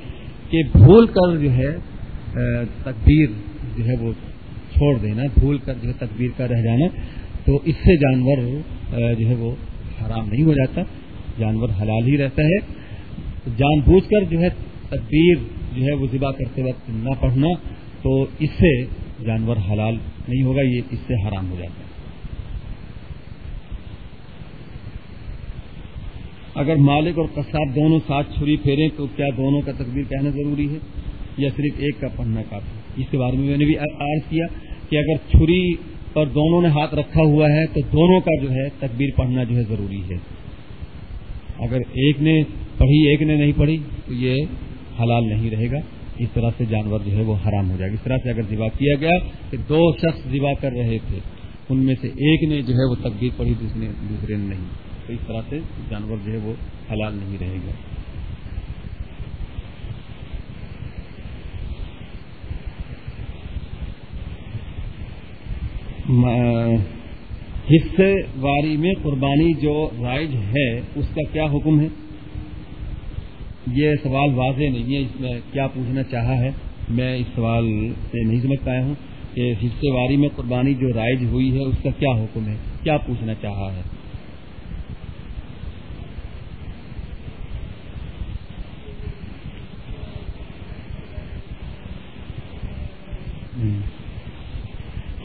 کہ بھول کر جو ہے تقبیر جو ہے وہ چھوڑ دینا، بھول کر جو ہے تقبیر کا رہ جانا، تو اس سے جانور جو ہے وہ حرام نہیں ہو جاتا۔ جانور حلال ہی رہتا ہے۔ جان بوجھ کر جو ہے تقبیر جو ہے وہ ذبح کرتے وقت نہ پڑھنا، تو اس سے جانور حلال نہیں ہوگا، یہ اس سے حرام ہو جاتا ہے۔ اگر مالک اور قصاب دونوں ساتھ چھری پھیریں، تو کیا دونوں کا تقبیر کہنا ضروری ہے؟ یا صرف ایک کا پڑھنا کافی اس کے بارے میں میں نے بھی عرض کیا کہ اگر چھری پر دونوں نے ہاتھ رکھا ہوا ہے، تو دونوں کا جو ہے تکبیر پڑھنا جو ہے ضروری ہے۔ اگر ایک نے پڑھی ایک نے نہیں پڑھی تو یہ حلال نہیں رہے گا۔ اس طرح سے جانور جو ہے وہ حرام ہو جائے گا۔ اس طرح سے اگر ذبح کیا گیا کہ دو شخص ذبح کر رہے تھے، ان میں سے ایک نے جو ہے وہ تقبیر پڑھی دوسرے نے نہیں۔ تو اس طرح سے جانور جو ہے وہ حلال نہیں رہے گا۔ حصے واری میں قربانی جو رائج ہے، اس کا کیا حکم ہے؟ یہ سوال واضح نہیں ہے، اس میں کیا پوچھنا چاہا ہے؟ میں اس سوال سے نہیں سمجھ پایا ہوں کہ حصے واری میں قربانی جو رائج ہوئی ہے، اس کا کیا حکم ہے؟ کیا پوچھنا چاہا ہے؟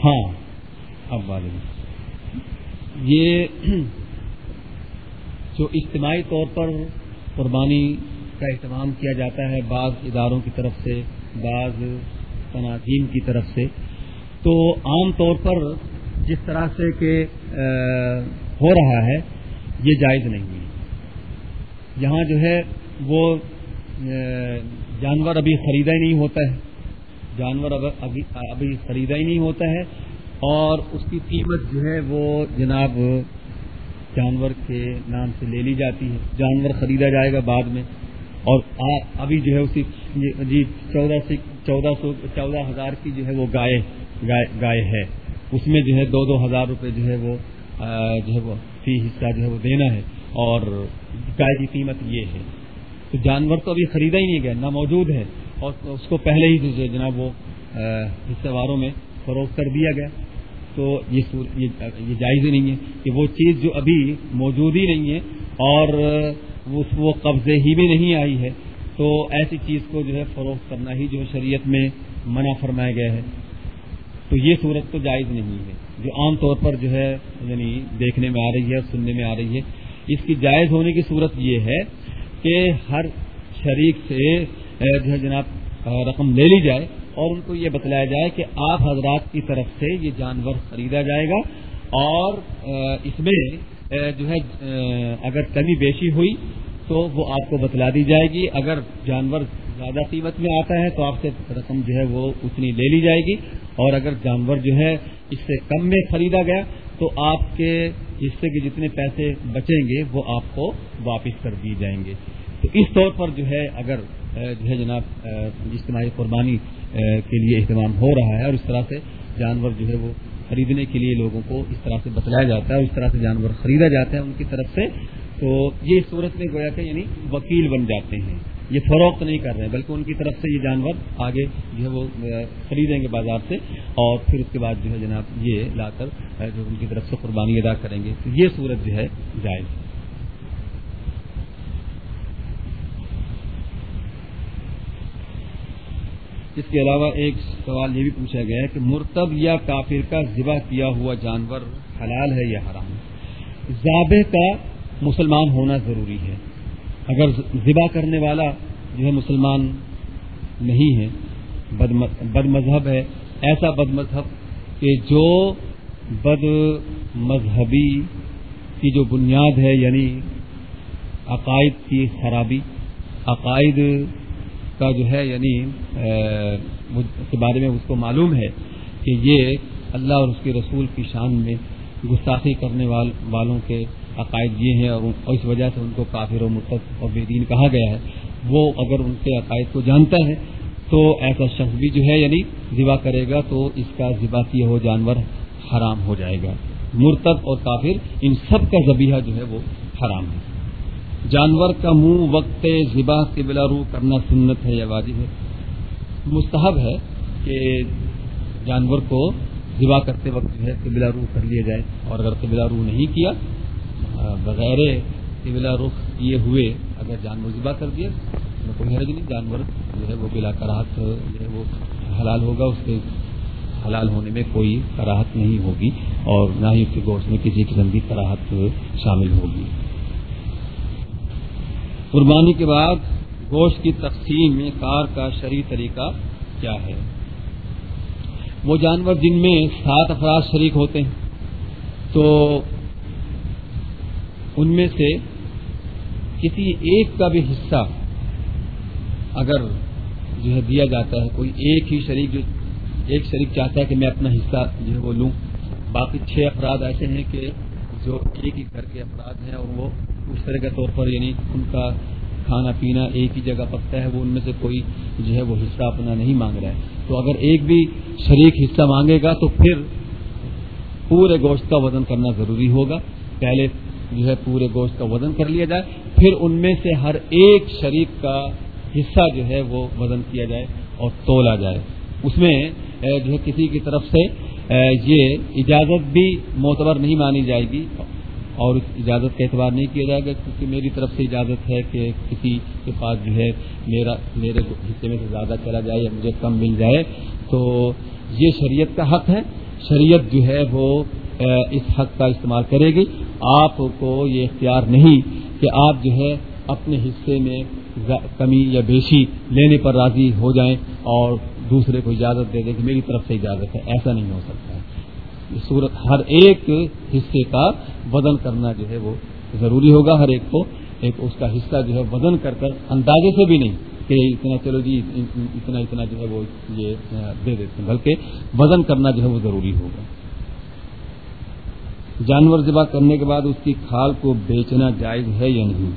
ہاں اب یہ جو اجتماعی طور پر قربانی کا اہتمام کیا جاتا ہے بعض اداروں کی طرف سے، بعض تناظیم کی طرف سے، تو عام طور پر جس طرح سے کہ ہو رہا ہے، یہ جائز نہیں ہے۔ یہاں جو ہے، وہ جانور ابھی خریدا ہی نہیں ہوتا ہے۔ جانور ابھی ابھی خریدا ہی نہیں ہوتا ہے۔ اور اس کی قیمت جو ہے وہ جناب جانور کے نام سے لے لی جاتی ہے۔ جانور خریدا جائے گا بعد میں۔ اور ابھی جو ہے اسی جی چودہ سے، چودہ سو، چودہ ہزار کی جو ہے وہ گائے گائے ہے۔ اس میں جو ہے دو دو ہزار روپے جو ہے وہ جو ہے وہ فی حصہ جو ہے وہ دینا ہے۔ اور گائے کی قیمت یہ ہے۔ تو جانور تو ابھی خریدا ہی نہیں گیا، نہ موجود ہے۔ اور اس کو پہلے ہی جو جناب وہ حصہ واروں میں فروخت کر دیا گیا۔ تو یہ جائز ہی نہیں ہے کہ وہ چیز جو ابھی موجود ہی نہیں ہے اور وہ قبضے ہی میں نہیں آئی ہے، تو ایسی چیز کو جو ہے فروخت کرنا ہی جو شریعت میں منع فرمایا گیا ہے۔ تو یہ صورت تو جائز نہیں ہے، جو عام طور پر جو ہے یعنی دیکھنے میں آ رہی ہے، سننے میں آ رہی ہے، اس کی جائز ہونے کی صورت یہ ہے کہ ہر شریک سے جو ہے جناب رقم لے لی جائے اور ان کو یہ بتلایا جائے کہ آپ حضرات کی طرف سے یہ جانور خریدا جائے گا اور اس میں جو ہے اگر کمی بیشی ہوئی تو وہ آپ کو بتلا دی جائے گی۔ اگر جانور زیادہ قیمت میں آتا ہے تو آپ سے رقم جو ہے وہ اتنی لے لی جائے گی۔ اور اگر جانور جو ہے اس سے کم میں خریدا گیا تو آپ کے حصے کے جتنے پیسے بچیں گے وہ آپ کو واپس کر دی جائیں گے۔ تو اس طور پر جو ہے اگر جو ہے جناب اجتماعی قربانی کے لیے اہتمام ہو رہا ہے اور اس طرح سے جانور جو ہے وہ خریدنے کے لیے لوگوں کو اس طرح سے بتلایا جاتا ہے اور اس طرح سے جانور خریدا جاتا ہے ان کی طرف سے، تو یہ صورت میں گویا کہ یعنی وکیل بن جاتے ہیں۔ یہ فروخت نہیں کر رہے ہیں بلکہ ان کی طرف سے یہ جانور آگے جو ہے وہ خریدیں گے بازار سے اور پھر اس کے بعد جو ہے جناب یہ لا کر جو ان کی طرف سے قربانی ادا کریں گے۔ تو یہ صورت جو ہے جائز اس کے علاوہ ایک سوال یہ بھی پوچھا گیا ہے کہ مرتب یا کافر کا ذبح کیا ہوا جانور حلال ہے یا حرام؟ ذابح کا مسلمان ہونا ضروری ہے۔ اگر ذبح کرنے والا جو ہے مسلمان نہیں ہے، بد مذہب ہے، ایسا بد مذہب کہ جو بد مذہبی کی جو بنیاد ہے یعنی عقائد کی خرابی، عقائد کا جو ہے یعنی کے بارے میں اس کو معلوم ہے کہ یہ اللہ اور اس کے رسول کی شان میں گستاخی کرنے والوں کے عقائد یہ ہیں اور اس وجہ سے ان کو کافر و متف اور بے دین کہا گیا ہے۔ وہ اگر ان کے عقائد کو جانتا ہے تو ایسا شخص بھی جو ہے یعنی ذبح کرے گا تو اس کا ذبح کیا ہو جانور حرام ہو جائے گا۔ مرتب اور کافر ان سب کا ذبیحہ جو ہے وہ حرام ہے۔ جانور کا منہ وقت ذبح کے بلا روح کرنا سنت ہے یا واجب ہے؟ مستحب ہے کہ جانور کو ذبح کرتے وقت جو ہے قبلہ روح کر لیا جائے اور اگر قبلہ روح نہیں کیا، بغیر قبلہ رخ کیے ہوئے اگر جانور ذبح کر دیا، تو کوئی حرج نہیں، جانور جو ہے وہ بلا کراہت جو ہے وہ حلال ہوگا، اس کے حلال ہونے میں کوئی کراہت نہیں ہوگی اور نہ ہی اس کے گوشت میں کسی قسم کی کراہت شامل ہوگی۔ قربانی کے بعد گوشت کی تقسیم میں کار کا شرعی طریقہ کیا ہے؟ وہ جانور جن میں سات افراد شریک ہوتے ہیں، تو ان میں سے کسی ایک کا بھی حصہ اگر جو ہے دیا جاتا ہے، کوئی ایک ہی شریک جو ایک شریک چاہتا ہے کہ میں اپنا حصہ جو ہے وہ لوں۔ باقی چھ افراد ایسے ہیں کہ جو ایک ہی گھر کے افراد ہیں اور وہ اس طرح کے طور پر یعنی ان کا کھانا پینا ایک ہی جگہ پکتا ہے، وہ ان میں سے کوئی جو ہے وہ حصہ اپنا نہیں مانگ رہا ہے۔ تو اگر ایک بھی شریک حصہ مانگے گا تو پھر پورے گوشت کا وزن کرنا ضروری ہوگا۔ پہلے جو ہے پورے گوشت کا وزن کر لیا جائے، پھر ان میں سے ہر ایک شریک کا حصہ جو ہے وہ وزن کیا جائے اور تولا جائے۔ اس میں جو ہے کسی کی طرف سے یہ اجازت بھی معتبر نہیں مانی جائے گی۔ اور اس اجازت کا اعتبار نہیں کیا جائے گا، کیونکہ میری طرف سے اجازت ہے کہ کسی کے پاس جو ہے میرا، میرے حصے میں سے زیادہ چلا جائے یا مجھے کم مل جائے۔ تو یہ شریعت کا حق ہے۔ شریعت جو ہے وہ اس حق کا استعمال کرے گی۔ آپ کو یہ اختیار نہیں کہ آپ جو ہے اپنے حصے میں کمی یا بیشی لینے پر راضی ہو جائیں اور دوسرے کو اجازت دے دیں کہ میری طرف سے اجازت ہے۔ ایسا نہیں ہو سکتا۔ ہے صورت ہر ایک حصے کا وزن کرنا جو ہے وہ ضروری ہوگا ہر ایک کو، ایک اس کا حصہ جو ہے وزن کر کر اندازے سے بھی نہیں کہ اتنا چلو جی اتنا اتنا جو ہے وہ یہ دے دیتے ہیں، بلکہ وزن کرنا جو ہے وہ ضروری ہوگا۔ جانور ذبح کرنے کے بعد اس کی کھال کو بیچنا جائز ہے یا نہیں؟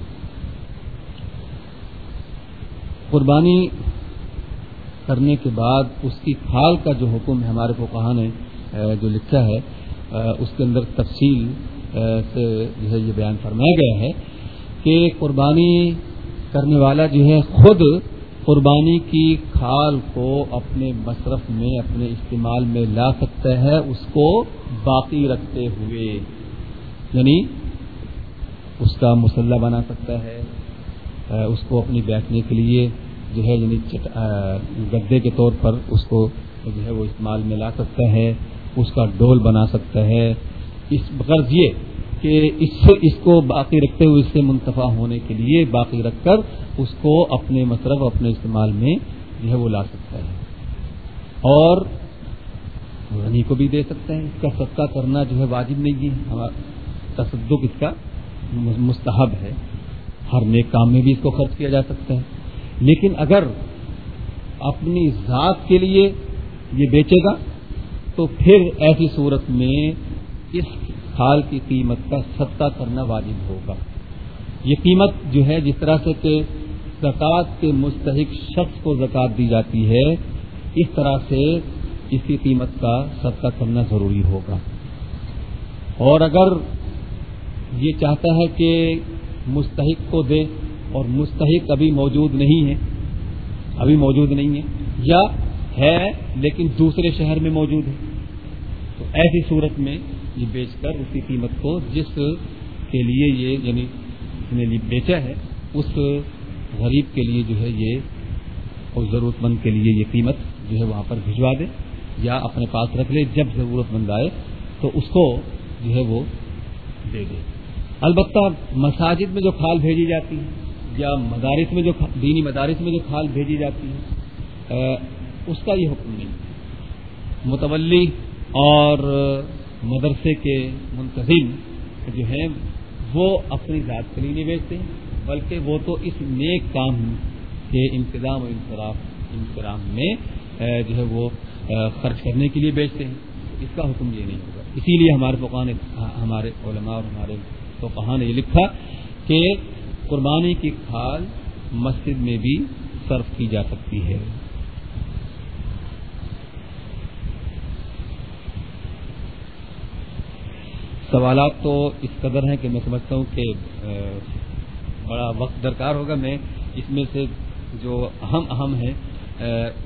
قربانی کرنے کے بعد اس کی کھال کا جو حکم ہے ہمارے کو نے جو لکھا ہے اس کے اندر تفصیل سے جو ہے یہ بیان فرمایا گیا ہے کہ قربانی کرنے والا جو ہے خود قربانی کی کھال کو اپنے مصرف میں، اپنے استعمال میں لا سکتا ہے، اس کو باقی رکھتے ہوئے یعنی اس کا مسلح بنا سکتا ہے اس کو اپنی بیٹھنے کے لیے جو ہے یعنی گدے کے طور پر اس کو جو ہے وہ استعمال میں لا سکتا ہے۔ اس کا ڈول بنا سکتا ہے۔ اس غرض یہ کہ اس سے اس کو باقی رکھتے ہوئے اس سے منتفع ہونے کے لیے باقی رکھ کر اس کو اپنے مصرف اپنے استعمال میں جو ہے وہ لا سکتا ہے۔ اور غنی کو بھی دے سکتا ہے اس کا صدقہ کرنا جو ہے واجب نہیں ہے۔ ہمارا تصدق اس کا مستحب ہے۔ ہر نیک کام میں بھی اس کو خرچ کیا جا سکتا ہے۔ لیکن اگر اپنی ذات کے لیے یہ بیچے گا تو پھر ایسی صورت میں اس کھال کی قیمت کا ستا کرنا واجب ہوگا۔ یہ قیمت جو ہے جس طرح سے کہ زکوٰۃ کے مستحق شخص کو زکوٰۃ دی جاتی ہے، اس طرح سے اس کی قیمت کا ستا کرنا ضروری ہوگا۔ اور اگر یہ چاہتا ہے کہ مستحق کو دے اور مستحق ابھی موجود نہیں ہے، ابھی موجود نہیں ہے، یا ہے لیکن دوسرے شہر میں موجود ہے۔ تو ایسی صورت میں یہ بیچ کر اس کی قیمت کو جس کے لیے یہ یعنی نے بیچا ہے، اس غریب کے لیے جو ہے یہ اور ضرورت مند کے لیے یہ قیمت جو ہے وہاں پر بھجوا دے یا اپنے پاس رکھ لے جب ضرورت مند آئے تو اس کو جو ہے وہ دے دے۔ البتہ مساجد میں جو کھال بھیجی جاتی ہے یا مدارس میں جو دینی مدارس میں جو کھال بھیجی جاتی ہے اس کا یہ حکم نہیں۔ متولی اور مدرسے کے منتظم جو ہیں، وہ اپنی ذات کے لیے نہیں بیچتے بلکہ وہ تو اس نیک کام کے انتظام و انصراف انتظام میں جو ہے وہ خرچ کرنے کے لیے بیچتے ہیں۔ اس کا حکم یہ نہیں ہوگا۔ اسی لیے ہمارے فقان نے، ہمارے علماء اور ہمارے فقہ نے یہ لکھا کہ قربانی کی کھال مسجد میں بھی صرف کی جا سکتی ہے۔ سوالات تو اس قدر ہیں کہ میں سمجھتا ہوں کہ بڑا وقت درکار ہوگا۔ میں اس میں سے جو اہم اہم ہیں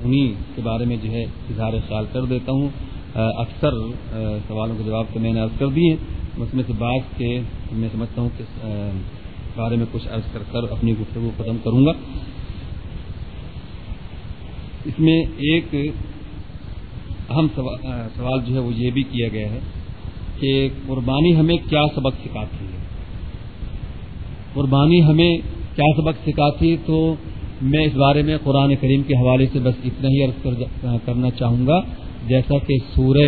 انہی کے بارے میں جو ہے اظہار خیال کر دیتا ہوں۔ اکثر سوالوں کے جواب تو میں نے عرض کر دیے۔ اس میں سے بعض کے میں سمجھتا ہوں کہ بارے میں کچھ عرض کر کر اپنی گفتگو ختم کروں گا۔ اس میں ایک اہم سوال جو ہے وہ یہ بھی کیا گیا ہے۔ کہ قربانی ہمیں کیا سبق سکھاتی ہے؟ قربانی ہمیں کیا سبق سکھاتی تو میں اس بارے میں قرآن کریم کے حوالے سے بس اتنا ہی عرض کرنا چاہوں گا۔ جیسا کہ سورہ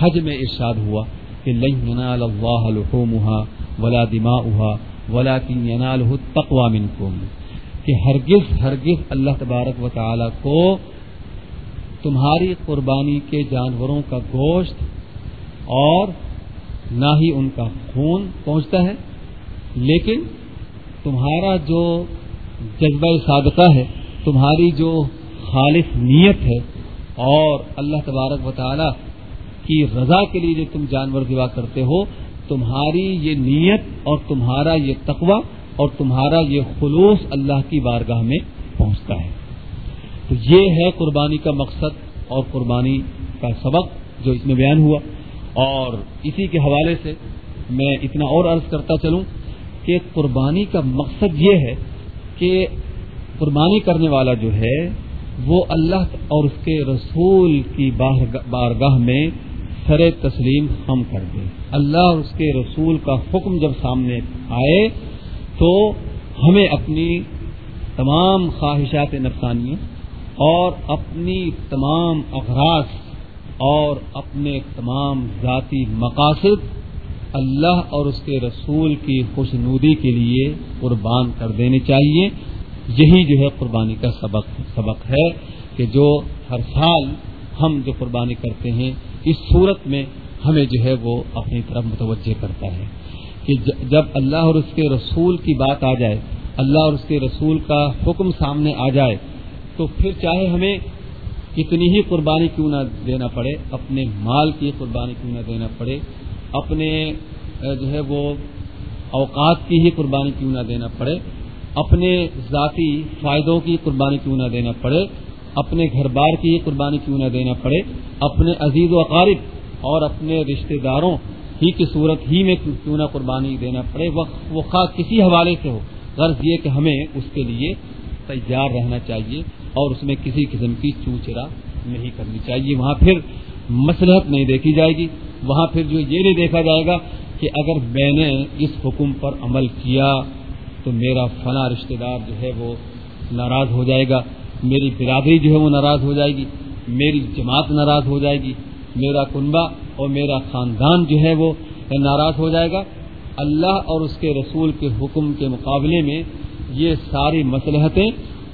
حج میں ارشاد ہوا کہ اللہ ولا دماؤها ولكن يناله التقوى کہ ہرگز ہرگز اللہ تبارک و تعالی کو تمہاری قربانی کے جانوروں کا گوشت اور نہ ہی ان کا خون پہنچتا ہے۔ لیکن تمہارا جو جذبہ صادقہ ہے، تمہاری جو خالص نیت ہے اور اللہ تبارک و تعالی کی رضا کے لیے جو تم جانور دعا کرتے ہو، تمہاری یہ نیت اور تمہارا یہ تقوی اور تمہارا یہ خلوص اللہ کی بارگاہ میں پہنچتا ہے۔ تو یہ ہے قربانی کا مقصد اور قربانی کا سبق جو اس میں بیان ہوا۔ اور اسی کے حوالے سے میں اتنا اور عرض کرتا چلوں کہ قربانی کا مقصد یہ ہے کہ قربانی کرنے والا جو ہے وہ اللہ اور اس کے رسول کی بارگاہ میں سر تسلیم ہم کر دیں اللہ اور اس کے رسول کا حکم جب سامنے آئے تو ہمیں اپنی تمام خواہشات نفسانی اور اپنی تمام اغراض اور اپنے تمام ذاتی مقاصد اللہ اور اس کے رسول کی خوشنودی کے لیے قربان کر دینے چاہیے۔ یہی جو ہے قربانی کا سبق سبق ہے کہ جو ہر سال ہم جو قربانی کرتے ہیں، اس صورت میں ہمیں جو ہے وہ اپنی طرف متوجہ کرتا ہے کہ جب اللہ اور اس کے رسول کی بات آ جائے، اللہ اور اس کے رسول کا حکم سامنے آ جائے، تو پھر چاہے ہمیں کتنی ہی قربانی کیوں نہ دینا پڑے؟ اپنے مال کی قربانی کیوں نہ دینا پڑے؟ اپنے جو ہے وہ اوقات کی ہی قربانی کیوں نہ دینا پڑے؟ اپنے ذاتی فائدوں کی قربانی کیوں نہ دینا پڑے؟ اپنے گھر بار کی ہی قربانی کیوں نہ دینا پڑے؟ اپنے عزیز و اقارب اور اپنے رشتہ داروں ہی کی صورت ہی میں کیوں نہ قربانی دینا پڑے؟ وہ خواہ کسی حوالے سے ہو، غرض یہ کہ ہمیں اس کے لیے تیار رہنا چاہیے۔ اور اس میں کسی قسم کی چوچرا نہیں کرنی چاہیے۔ وہاں پھر مسلحت نہیں دیکھی جائے گی۔ وہاں پھر جو یہ نہیں دیکھا جائے گا کہ اگر میں نے اس حکم پر عمل کیا تو میرا فلاں رشتہ دار جو ہے وہ ناراض ہو جائے گا۔ میری برادری جو ہے وہ ناراض ہو جائے گی۔ میری جماعت ناراض ہو جائے گی۔ میرا کنبہ اور میرا خاندان جو ہے وہ ناراض ہو جائے گا۔ اللہ اور اس کے رسول کے حکم کے مقابلے میں یہ ساری مسلحتیں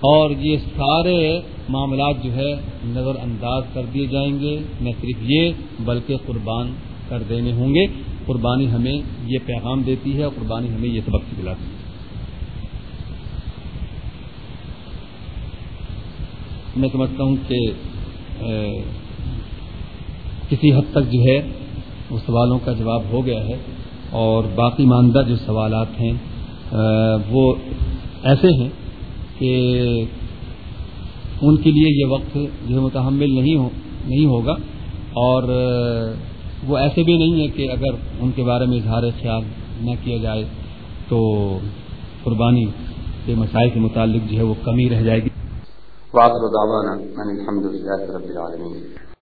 اور یہ سارے معاملات جو ہے نظر انداز کر دیے جائیں گے، نہ صرف یہ، بلکہ قربان کر دینے ہوں گے۔ قربانی ہمیں یہ پیغام دیتی ہے اور قربانی ہمیں یہ سبق دلاتی ہے۔ میں سمجھتا ہوں کہ کسی حد تک جو ہے وہ سوالوں کا جواب ہو گیا ہے اور باقی ماندہ جو سوالات ہیں وہ ایسے ہیں کہ ان کے لیے یہ وقت جو ہے متحمل نہیں ہو نہیں ہوگا اور وہ ایسے بھی نہیں ہے کہ اگر ان کے بارے میں اظہار خیال نہ کیا جائے تو قربانی کے مسائل کے متعلق جو ہے وہ کمی رہ جائے گی۔ الحمد لله رب العالمين